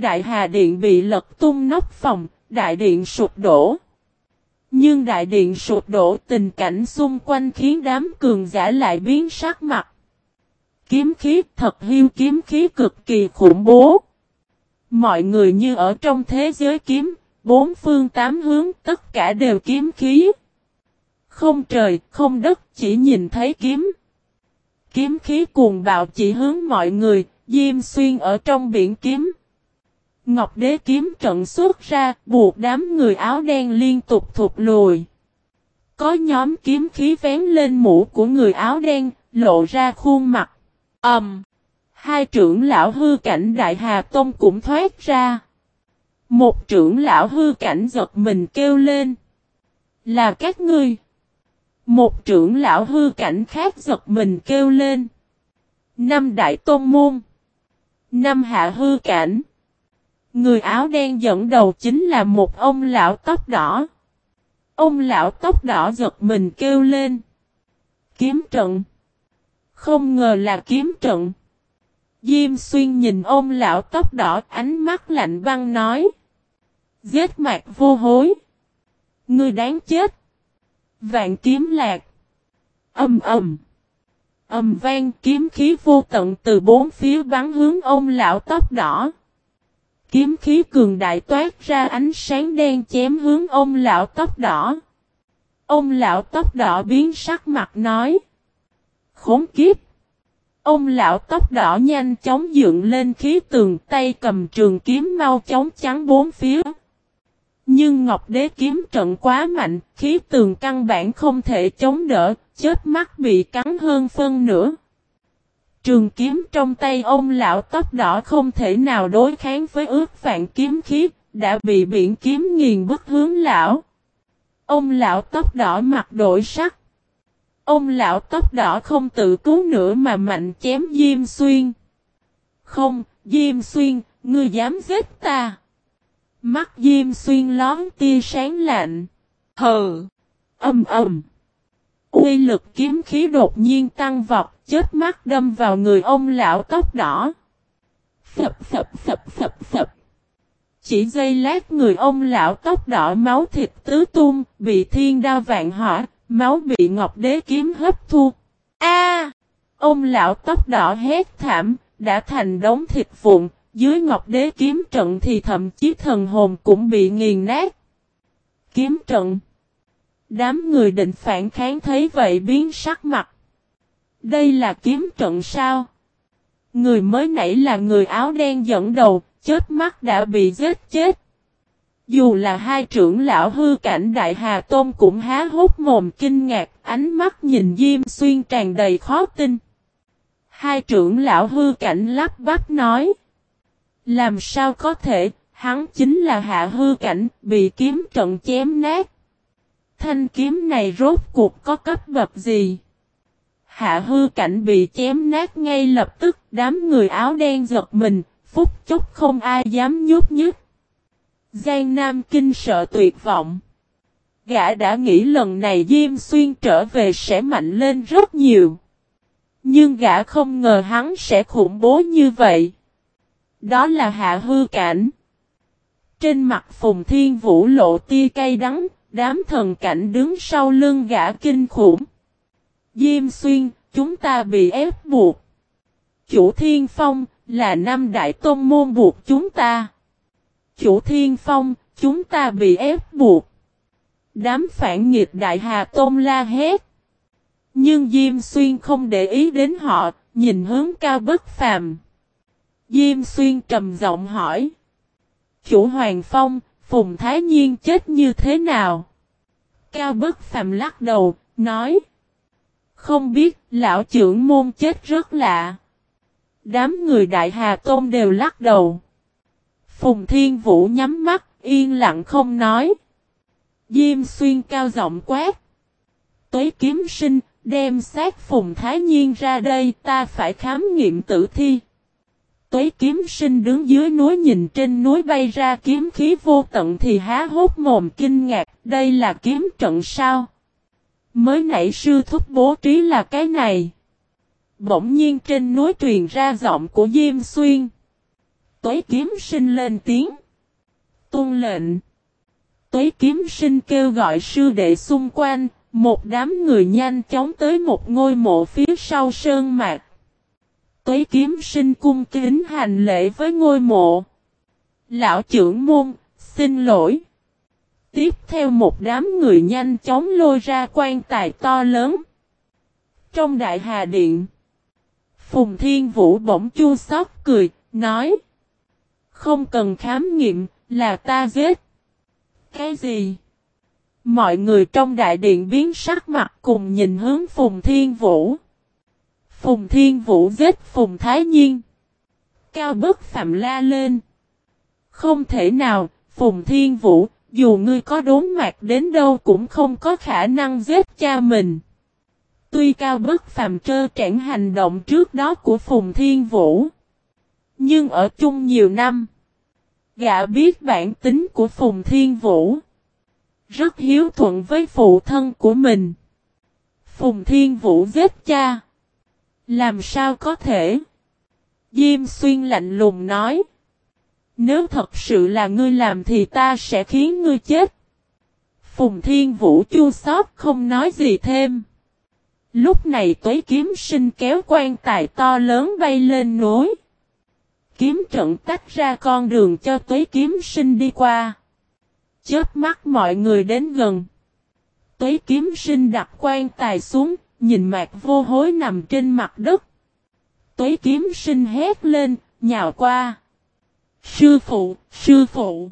Speaker 1: đại hà điện bị lật tung nóc phòng, đại điện sụp đổ. Nhưng đại điện sụp đổ tình cảnh xung quanh khiến đám cường giả lại biến sắc mặt. Kiếm khí thật hiu kiếm khí cực kỳ khủng bố. Mọi người như ở trong thế giới kiếm, bốn phương tám hướng tất cả đều kiếm khí. Không trời, không đất, chỉ nhìn thấy kiếm. Kiếm khí cuồng bạo chỉ hướng mọi người, diêm xuyên ở trong biển kiếm. Ngọc đế kiếm trận xuất ra, buộc đám người áo đen liên tục thụt lùi. Có nhóm kiếm khí vén lên mũ của người áo đen, lộ ra khuôn mặt. Ẩm! Um, hai trưởng lão hư cảnh Đại Hà Tông cũng thoát ra. Một trưởng lão hư cảnh giật mình kêu lên. Là các ngươi. Một trưởng lão hư cảnh khác giật mình kêu lên. Năm đại tôn môn. Năm hạ hư cảnh. Người áo đen dẫn đầu chính là một ông lão tóc đỏ. Ông lão tóc đỏ giật mình kêu lên. Kiếm trận. Không ngờ là kiếm trận. Diêm xuyên nhìn ông lão tóc đỏ ánh mắt lạnh băng nói. Giết mạc vô hối. Ngươi đáng chết. Vạn kiếm lạc. Âm ầm. Âm vang kiếm khí vô tận từ bốn phía bắn hướng ông lão tóc đỏ. Kiếm khí cường đại toát ra ánh sáng đen chém hướng ông lão tóc đỏ. Ông lão tóc đỏ biến sắc mặt nói. Khốn kiếp! Ông lão tóc đỏ nhanh chóng dựng lên khí tường tay cầm trường kiếm mau chóng chắn bốn phía. Nhưng Ngọc Đế kiếm trận quá mạnh, khí tường căn bản không thể chống đỡ, chết mắt bị cắn hơn phân nữa. Trường kiếm trong tay ông lão tóc đỏ không thể nào đối kháng với ước vạn kiếm khí, đã bị biển kiếm nghiền bức hướng lão. Ông lão tóc đỏ mặt đổi sắc. Ông lão tóc đỏ không tự cứu nữa mà mạnh chém Diêm Xuyên. Không, Diêm Xuyên, ngươi dám giết ta. Mắt Diêm Xuyên lón tia sáng lạnh. Hờ! Âm ầm! Uy lực kiếm khí đột nhiên tăng vọt, chết mắt đâm vào người ông lão tóc đỏ. Phập phập phập phập phập. Chỉ giây lát người ông lão tóc đỏ máu thịt tứ tung, bị thiên đa vạn hỏa, máu bị ngọc đế kiếm hấp thu. A! ông lão tóc đỏ hét thảm, đã thành đống thịt vụn, dưới ngọc đế kiếm trận thì thậm chí thần hồn cũng bị nghiền nát. Kiếm trận. Đám người định phản kháng thấy vậy biến sắc mặt. Đây là kiếm trận sao? Người mới nãy là người áo đen dẫn đầu, chết mắt đã bị giết chết. Dù là hai trưởng lão hư cảnh Đại Hà Tôn cũng há hốt mồm kinh ngạc, ánh mắt nhìn Diêm Xuyên tràn đầy khó tin. Hai trưởng lão hư cảnh lắp bắp nói. Làm sao có thể, hắn chính là hạ hư cảnh, bị kiếm trận chém nát. Thanh kiếm này rốt cuộc có cấp bậc gì? Hạ hư cảnh bị chém nát ngay lập tức, đám người áo đen giật mình, phút chốc không ai dám nhúc nhích. Giang Nam kinh sợ tuyệt vọng. Gã đã nghĩ lần này Diêm Xuyên trở về sẽ mạnh lên rất nhiều. Nhưng gã không ngờ hắn sẽ khủng bố như vậy. Đó là hạ hư cảnh. Trên mặt Phùng Thiên Vũ lộ tia cay đắng, đám thần cảnh đứng sau lưng gã kinh khủng. Diêm Xuyên, chúng ta bị ép buộc. Chủ Thiên Phong, là năm đại tôn môn buộc chúng ta. Chủ Thiên Phong, chúng ta bị ép buộc. Đám phản nghịch đại hà tôn la hét. Nhưng Diêm Xuyên không để ý đến họ, nhìn hướng cao bất phàm. Diêm Xuyên trầm giọng hỏi. Chủ Hoàng Phong, Phùng Thái Nhiên chết như thế nào? Cao Bức phàm lắc đầu, nói. Không biết, lão trưởng môn chết rất lạ. Đám người Đại Hà Tôn đều lắc đầu. Phùng Thiên Vũ nhắm mắt, yên lặng không nói. Diêm xuyên cao giọng quát. Tuế kiếm sinh, đem xác Phùng Thái Nhiên ra đây, ta phải khám nghiệm tử thi. Tuế kiếm sinh đứng dưới núi nhìn trên núi bay ra kiếm khí vô tận thì há hốt mồm kinh ngạc, đây là kiếm trận sao? Mới nãy sư thúc bố trí là cái này. Bỗng nhiên trên núi truyền ra giọng của Diêm Xuyên. Tuế kiếm sinh lên tiếng. Tôn lệnh. Tuế kiếm sinh kêu gọi sư đệ xung quanh, một đám người nhanh chóng tới một ngôi mộ phía sau sơn mạc. Tuế kiếm sinh cung kính hành lễ với ngôi mộ. Lão trưởng môn, xin lỗi. Tiếp theo một đám người nhanh chóng lôi ra quan tài to lớn. Trong đại hà điện, Phùng Thiên Vũ bỗng chua xót cười, nói. Không cần khám nghiệm, là ta giết. Cái gì? Mọi người trong đại điện biến sắc mặt cùng nhìn hướng Phùng Thiên Vũ. Phùng Thiên Vũ giết Phùng Thái Nhiên. Cao bức phạm la lên. Không thể nào, Phùng Thiên Vũ, dù ngươi có đốn mặt đến đâu cũng không có khả năng giết cha mình. Tuy cao bức phàm trơ trẽn hành động trước đó của Phùng Thiên Vũ. Nhưng ở chung nhiều năm. Gã biết bản tính của Phùng Thiên Vũ. Rất hiếu thuận với phụ thân của mình. Phùng Thiên Vũ giết cha. Làm sao có thể? Diêm xuyên lạnh lùng nói. Nếu thật sự là ngươi làm thì ta sẽ khiến ngươi chết. Phùng Thiên Vũ chua xót không nói gì thêm. Lúc này tuế kiếm sinh kéo quan tài to lớn bay lên núi. Kiếm trận tách ra con đường cho tuế kiếm sinh đi qua. Chớp mắt mọi người đến gần. Tuế kiếm sinh đặt quan tài xuống, nhìn mạc vô hối nằm trên mặt đất. Tuế kiếm sinh hét lên, nhào qua. Sư phụ, sư phụ.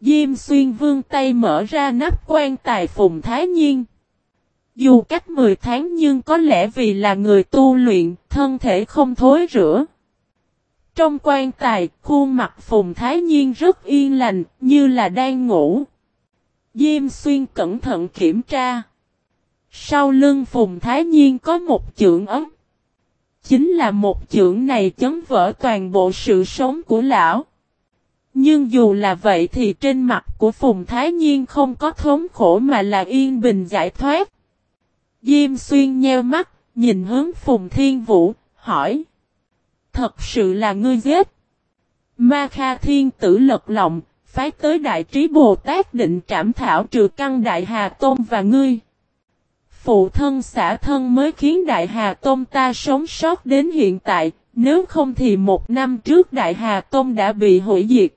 Speaker 1: Diêm xuyên vương tay mở ra nắp quan tài phùng thái nhiên. Dù cách 10 tháng nhưng có lẽ vì là người tu luyện, thân thể không thối rửa. Trong quan tài, khuôn mặt Phùng Thái Nhiên rất yên lành, như là đang ngủ. Diêm xuyên cẩn thận kiểm tra. Sau lưng Phùng Thái Nhiên có một chưởng ấm. Chính là một chưởng này chấn vỡ toàn bộ sự sống của lão. Nhưng dù là vậy thì trên mặt của Phùng Thái Nhiên không có thống khổ mà là yên bình giải thoát. Diêm xuyên nheo mắt, nhìn hướng Phùng Thiên Vũ, hỏi. Thật sự là ngươi giết. Ma Kha Thiên tử lật lòng, phái tới Đại Trí Bồ Tát định trảm thảo trừ căn Đại Hà Tôn và ngươi. Phụ thân xã thân mới khiến Đại Hà Tôn ta sống sót đến hiện tại, nếu không thì một năm trước Đại Hà Tôn đã bị hủy diệt.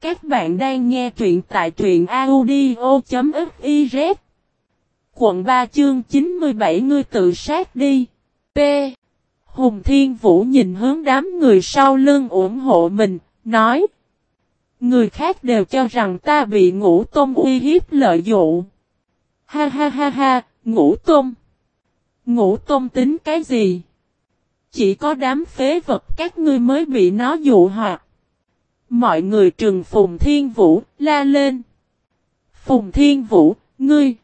Speaker 1: Các bạn đang nghe truyện tại truyện audio.fiz Quận 3 chương 97 ngươi tự sát đi. P. Hùng Thiên Vũ nhìn hướng đám người sau lưng ủng hộ mình, nói. Người khác đều cho rằng ta bị ngũ tôm uy hiếp lợi dụ. Ha ha ha ha, ngũ tôn, Ngũ tôn tính cái gì? Chỉ có đám phế vật các ngươi mới bị nó dụ hoặc. mọi người trừng Phùng Thiên Vũ, la lên. Phùng Thiên Vũ, ngươi!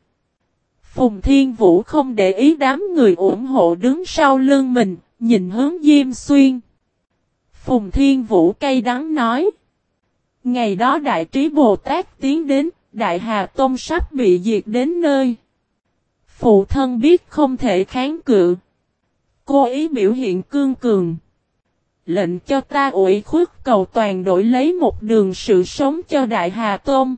Speaker 1: Phùng Thiên Vũ không để ý đám người ủng hộ đứng sau lưng mình, nhìn hướng Diêm Xuyên. Phùng Thiên Vũ cay đắng nói. Ngày đó Đại Trí Bồ Tát tiến đến, Đại Hà Tôn sắp bị diệt đến nơi. Phụ thân biết không thể kháng cự. Cô ý biểu hiện cương cường. Lệnh cho ta ủy khuất cầu toàn đổi lấy một đường sự sống cho Đại Hà Tôn.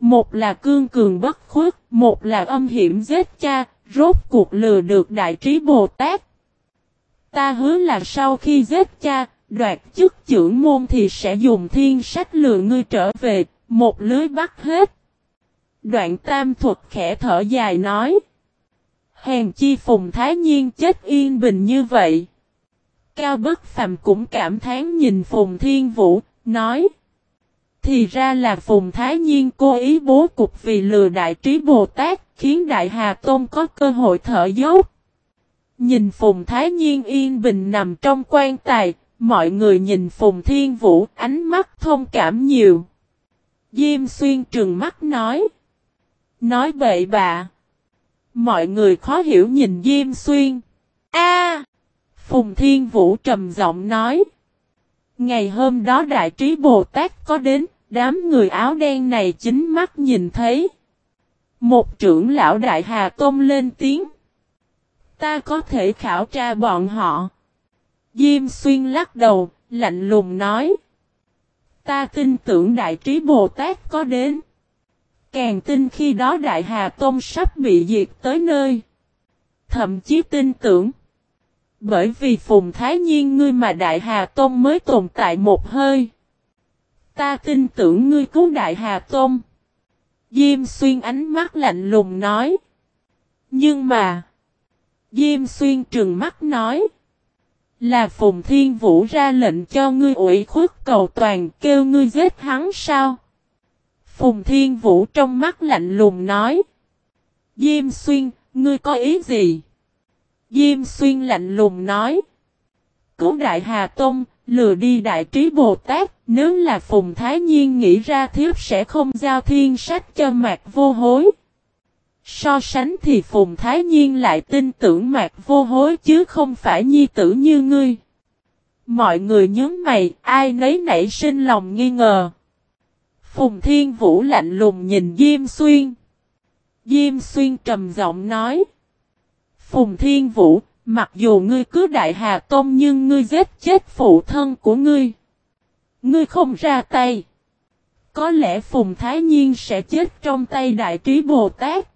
Speaker 1: Một là cương cường bất khuất, một là âm hiểm giết cha, rốt cuộc lừa được Đại Trí Bồ Tát. Ta hứa là sau khi giết cha, đoạt chức trưởng môn thì sẽ dùng thiên sách lừa ngươi trở về, một lưới bắt hết. Đoạn tam thuật khẽ thở dài nói. Hèn chi phùng thái nhiên chết yên bình như vậy. Cao bất phàm cũng cảm thán nhìn phùng thiên vũ, nói. Thì ra là phùng thái nhiên cố ý bố cục vì lừa đại trí Bồ Tát, khiến đại hà tôn có cơ hội thở dốc. Nhìn phùng thái nhiên yên bình nằm trong quan tài, mọi người nhìn phùng thiên vũ ánh mắt thông cảm nhiều. Diêm xuyên trừng mắt nói. Nói bậy bạ. Mọi người khó hiểu nhìn Diêm Xuyên. A! Phùng Thiên Vũ trầm giọng nói. Ngày hôm đó Đại Trí Bồ Tát có đến, đám người áo đen này chính mắt nhìn thấy. Một trưởng lão Đại Hà Tôn lên tiếng. Ta có thể khảo tra bọn họ. Diêm Xuyên lắc đầu, lạnh lùng nói. Ta tin tưởng Đại Trí Bồ Tát có đến. Càng tin khi đó Đại Hà Tôn sắp bị diệt tới nơi. Thậm chí tin tưởng. Bởi vì Phùng Thái Nhiên ngươi mà Đại Hà Tôn mới tồn tại một hơi. Ta tin tưởng ngươi cứu Đại Hà Tôn. Diêm Xuyên ánh mắt lạnh lùng nói. Nhưng mà. Diêm Xuyên trừng mắt nói. Là Phùng Thiên Vũ ra lệnh cho ngươi ủy khuất cầu toàn kêu ngươi giết hắn sao? Phùng Thiên Vũ trong mắt lạnh lùng nói. Diêm Xuyên, ngươi có ý gì? Diêm Xuyên lạnh lùng nói. Cứu Đại Hà Tông, lừa đi Đại Trí Bồ Tát, nếu là Phùng Thái Nhiên nghĩ ra thiếp sẽ không giao thiên sách cho mạc vô hối. So sánh thì Phùng Thái Nhiên lại tin tưởng mạc vô hối chứ không phải nhi tử như ngươi. Mọi người nhớ mày, ai nấy nảy sinh lòng nghi ngờ. Phùng Thiên Vũ lạnh lùng nhìn Diêm Xuyên. Diêm Xuyên trầm giọng nói. Phùng Thiên Vũ, mặc dù ngươi cứ đại hà tôm nhưng ngươi giết chết phụ thân của ngươi. Ngươi không ra tay. Có lẽ Phùng Thái Nhiên sẽ chết trong tay Đại Trí Bồ Tát.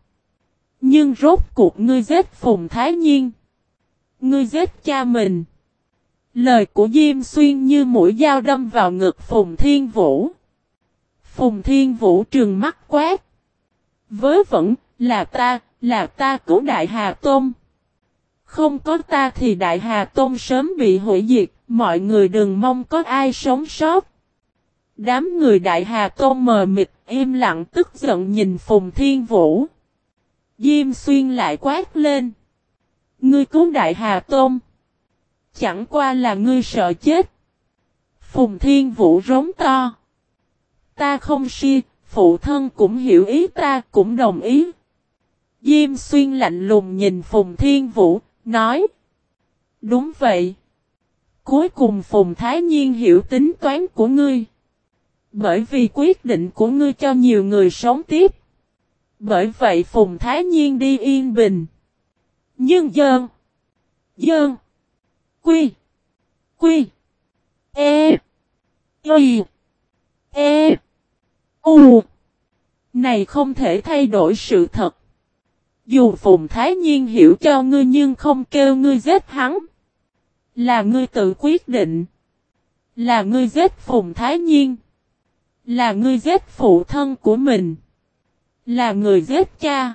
Speaker 1: Nhưng rốt cuộc ngươi giết Phùng Thái Nhiên. Ngươi giết cha mình. Lời của Diêm Xuyên như mũi dao đâm vào ngực Phùng Thiên Vũ. Phùng Thiên Vũ trừng mắt quát. Với vẫn, là ta, là ta cứu Đại Hà Tôn. Không có ta thì Đại Hà Tôn sớm bị hủy diệt, mọi người đừng mong có ai sống sót. Đám người Đại Hà Tôn mờ mịt, im lặng tức giận nhìn Phùng Thiên Vũ. Diêm xuyên lại quát lên. Ngươi cứu Đại Hà Tôn. Chẳng qua là ngươi sợ chết. Phùng Thiên Vũ rống to. Ta không si, phụ thân cũng hiểu ý ta, cũng đồng ý. Diêm xuyên lạnh lùng nhìn Phùng Thiên Vũ, nói. Đúng vậy. Cuối cùng Phùng Thái Nhiên hiểu tính toán của ngươi. Bởi vì quyết định của ngươi cho nhiều người sống tiếp. Bởi vậy Phùng Thái Nhiên đi yên bình. Nhưng dơn. Dơn. Quy. Quy. E. Y. E. U. Này không thể thay đổi sự thật. Dù Phùng Thái Nhiên hiểu cho ngươi nhưng không kêu ngươi giết hắn. Là ngươi tự quyết định. Là ngươi giết Phùng Thái Nhiên. Là ngươi giết phụ thân của mình. Là người giết cha.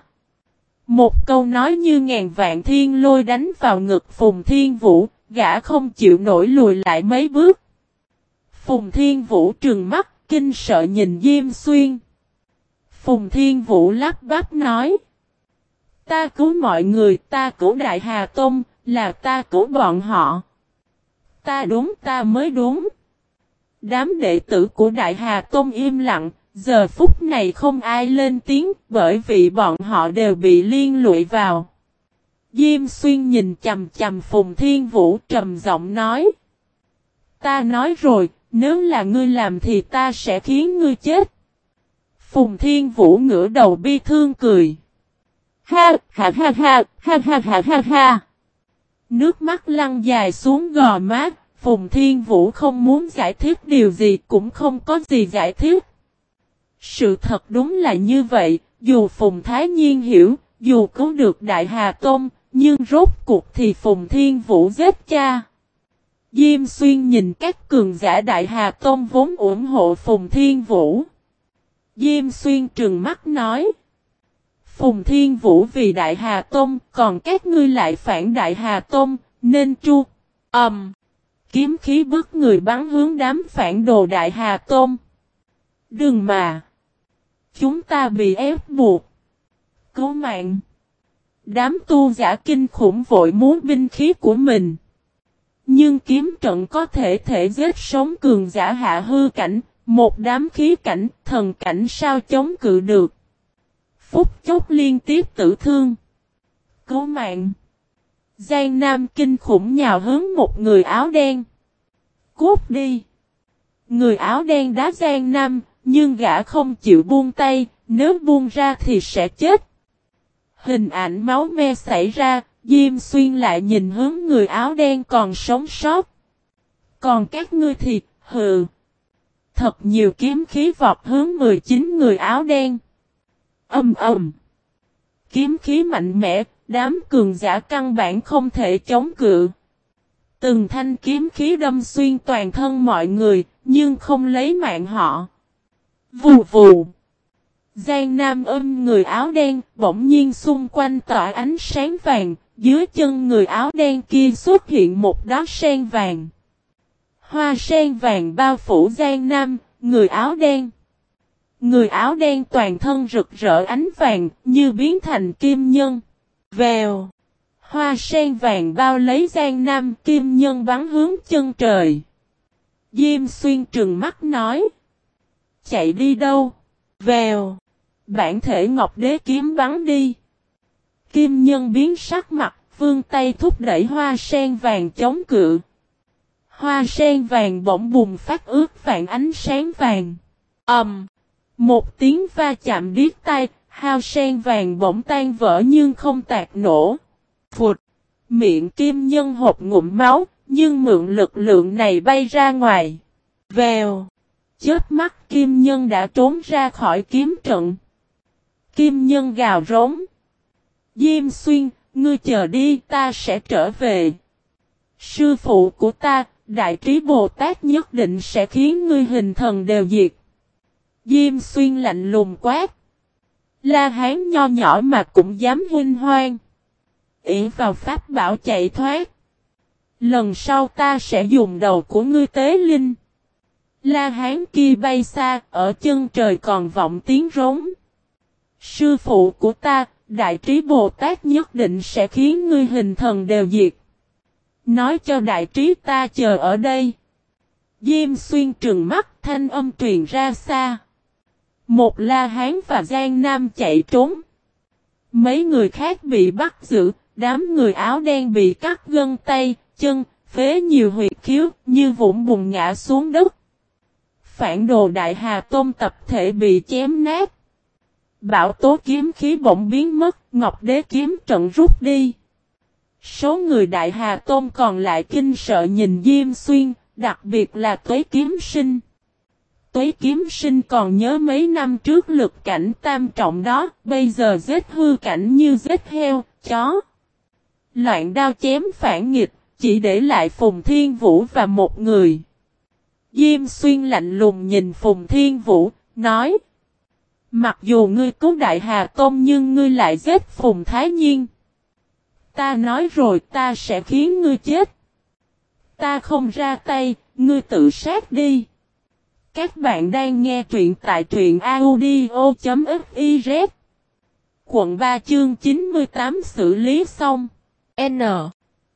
Speaker 1: Một câu nói như ngàn vạn thiên lôi đánh vào ngực Phùng Thiên Vũ, gã không chịu nổi lùi lại mấy bước. Phùng Thiên Vũ trừng mắt kinh sợ nhìn Diêm Xuyên. Phùng Thiên Vũ lắc bắp nói. Ta cứu mọi người, ta cứu Đại Hà Tông, là ta cứu bọn họ. Ta đúng ta mới đúng. Đám đệ tử của Đại Hà Tôn im lặng, giờ phút này không ai lên tiếng bởi vì bọn họ đều bị liên lụy vào. Diêm xuyên nhìn chầm chầm Phùng Thiên Vũ trầm giọng nói. Ta nói rồi, nếu là ngươi làm thì ta sẽ khiến ngươi chết. Phùng Thiên Vũ ngửa đầu bi thương cười. Ha, ha ha ha, ha ha ha ha ha. Nước mắt lăn dài xuống gò má, Phùng Thiên Vũ không muốn giải thích điều gì cũng không có gì giải thích. Sự thật đúng là như vậy, dù Phùng Thái Nhiên hiểu, dù cứu được Đại Hà Tôn, nhưng rốt cuộc thì Phùng Thiên Vũ giết cha. Diêm Xuyên nhìn các cường giả Đại Hà Tôn vốn ủng hộ Phùng Thiên Vũ. Diêm Xuyên trừng mắt nói. Phùng Thiên Vũ vì Đại Hà Tôn, còn các ngươi lại phản Đại Hà Tôn, nên chu. ầm, Um, kiếm khí bức người bắn hướng đám phản đồ Đại Hà Tôn. Đừng mà. Chúng ta bị ép buộc. Cứu mạng. Đám tu giả kinh khủng vội muốn binh khí của mình. Nhưng kiếm trận có thể thể giết sống cường giả hạ hư cảnh, một đám khí cảnh, thần cảnh sao chống cự được. Phúc chốc liên tiếp tử thương. Cứu mạng. Giang Nam kinh khủng nhào hướng một người áo đen. Cút đi. Người áo đen đá Giang Nam, nhưng gã không chịu buông tay, nếu buông ra thì sẽ chết. Hình ảnh máu me xảy ra, Diêm Xuyên lại nhìn hướng người áo đen còn sống sót. Còn các ngươi thì, hừ. Thật nhiều kiếm khí vọt hướng 19 người áo đen. Âm ầm. Kiếm khí mạnh mẽ, đám cường giả căn bản không thể chống cự. Từng thanh kiếm khí đâm xuyên toàn thân mọi người, nhưng không lấy mạng họ. Vù vù. Giang Nam ôm người áo đen, bỗng nhiên xung quanh tỏa ánh sáng vàng, dưới chân người áo đen kia xuất hiện một đóa sen vàng. Hoa sen vàng bao phủ Giang Nam, người áo đen. Người áo đen toàn thân rực rỡ ánh vàng, như biến thành kim nhân. Vèo. Hoa sen vàng bao lấy Giang Nam kim nhân bắn hướng chân trời. Diêm xuyên trừng mắt nói. Chạy đi đâu? Vèo. Bản thể ngọc đế kiếm bắn đi. Kim nhân biến sắc mặt, vương tay thúc đẩy hoa sen vàng chống cự. Hoa sen vàng bỗng bùng phát ướt phản ánh sáng vàng. ầm, um, Một tiếng va chạm điếc tai, hao sen vàng bỗng tan vỡ nhưng không tạc nổ. Phụt! Miệng kim nhân hộp ngụm máu, nhưng mượn lực lượng này bay ra ngoài. Vèo! Chết mắt kim nhân đã trốn ra khỏi kiếm trận. Kim nhân gào rống. Diêm xuyên, ngươi chờ đi, ta sẽ trở về. Sư phụ của ta, Đại trí Bồ Tát nhất định sẽ khiến ngươi hình thần đều diệt. Diêm xuyên lạnh lùng quát. La hán nho nhỏ mà cũng dám huynh hoang. ỷ vào pháp bảo chạy thoát. Lần sau ta sẽ dùng đầu của ngươi tế linh. La hán kia bay xa, ở chân trời còn vọng tiếng rống. Sư phụ của ta, Đại trí Bồ Tát nhất định sẽ khiến ngươi hình thần đều diệt. Nói cho đại trí ta chờ ở đây. Diêm xuyên trừng mắt thanh âm truyền ra xa. Một la hán và Giang Nam chạy trốn. Mấy người khác bị bắt giữ, đám người áo đen bị cắt gân tay, chân, phế nhiều huyệt khiếu, như vũng bùng ngã xuống đất. Phản đồ đại hà tôm tập thể bị chém nát. Bảo tố kiếm khí bỗng biến mất, Ngọc Đế kiếm trận rút đi. Số người Đại Hà Tôn còn lại kinh sợ nhìn Diêm Xuyên, đặc biệt là Tuế Kiếm Sinh. Tuế Kiếm Sinh còn nhớ mấy năm trước lực cảnh tam trọng đó, bây giờ giết hư cảnh như giết heo, chó. Loạn đao chém phản nghịch, chỉ để lại Phùng Thiên Vũ và một người. Diêm Xuyên lạnh lùng nhìn Phùng Thiên Vũ, nói. Mặc dù ngươi cứu Đại Hà Tôn nhưng ngươi lại giết Phùng Thái Nhiên. Ta nói rồi ta sẽ khiến ngươi chết. Ta không ra tay, ngươi tự sát đi. Các bạn đang nghe truyện tại truyện audio.fiz Quận 3 chương 98 xử lý xong. N.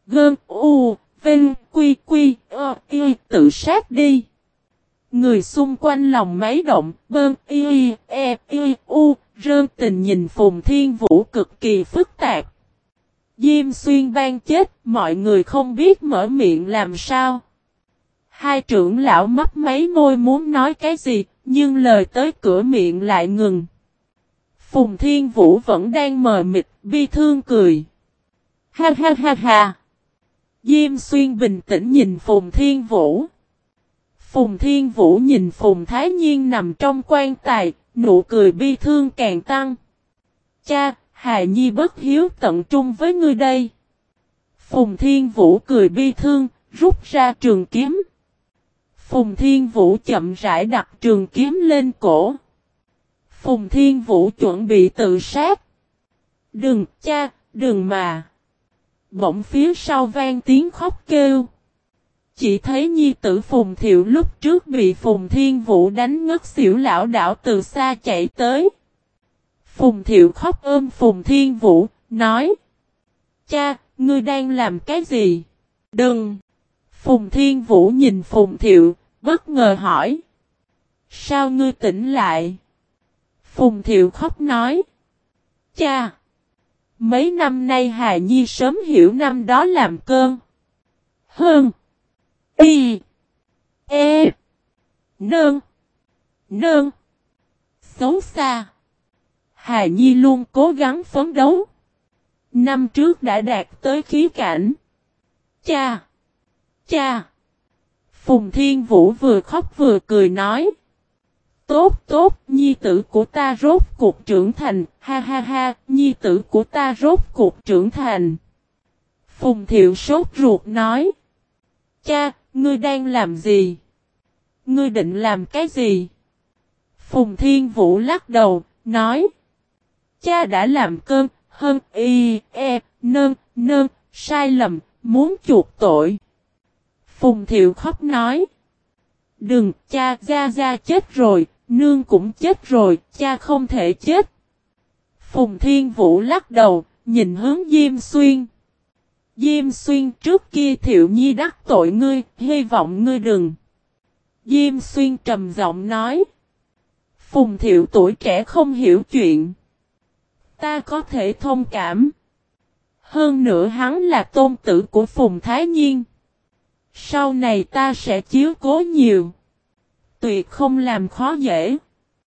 Speaker 1: Gơn U. Vinh. Quy. Quy. Ơ. Y. Tự sát đi. Người xung quanh lòng máy động, bơm y, e, y, u, rơn tình nhìn Phùng Thiên Vũ cực kỳ phức tạp. Diêm xuyên ban chết, mọi người không biết mở miệng làm sao. Hai trưởng lão mắt mấy môi muốn nói cái gì, nhưng lời tới cửa miệng lại ngừng. Phùng Thiên Vũ vẫn đang mờ mịt, bi thương cười. Ha ha ha ha. Diêm xuyên bình tĩnh nhìn Phùng Thiên Vũ. Phùng Thiên Vũ nhìn Phùng Thái Nhiên nằm trong quan tài, nụ cười bi thương càng tăng. Cha, Hà Nhi bất hiếu tận trung với ngươi đây. Phùng Thiên Vũ cười bi thương, rút ra trường kiếm. Phùng Thiên Vũ chậm rãi đặt trường kiếm lên cổ. Phùng Thiên Vũ chuẩn bị tự sát. Đừng, cha, đừng mà. Bỗng phía sau vang tiếng khóc kêu. Chỉ thấy nhi tử Phùng Thiệu lúc trước bị Phùng Thiên Vũ đánh ngất xỉu lão đảo từ xa chạy tới. Phùng Thiệu khóc ôm Phùng Thiên Vũ, nói. Cha, ngươi đang làm cái gì? Đừng! Phùng Thiên Vũ nhìn Phùng Thiệu, bất ngờ hỏi. Sao ngươi tỉnh lại? Phùng Thiệu khóc nói. Cha! Mấy năm nay Hà Nhi sớm hiểu năm đó làm cơn. Hơn. Y. E. Nương. Nương. Xấu xa. Hà Nhi luôn cố gắng phấn đấu. Năm trước đã đạt tới khí cảnh. Cha! Cha! Phùng Thiên Vũ vừa khóc vừa cười nói. Tốt tốt, nhi tử của ta rốt cuộc trưởng thành, ha ha ha, nhi tử của ta rốt cuộc trưởng thành. Phùng Thiệu sốt ruột nói. Cha, ngươi đang làm gì? Ngươi định làm cái gì? Phùng Thiên Vũ lắc đầu, nói. Cha đã làm cơn, hơn y, e, nơn, nơn, sai lầm, muốn chuộc tội. Phùng Thiệu khóc nói. Đừng, cha gia gia chết rồi, nương cũng chết rồi, cha không thể chết. Phùng Thiên Vũ lắc đầu, nhìn hướng Diêm Xuyên. Diêm Xuyên trước kia Thiệu Nhi đắc tội ngươi, hy vọng ngươi đừng. Diêm Xuyên trầm giọng nói. Phùng Thiệu tuổi trẻ không hiểu chuyện. Ta có thể thông cảm. Hơn nữa hắn là tôn tử của Phùng Thái Nhiên. Sau này ta sẽ chiếu cố nhiều. Tuyệt không làm khó dễ.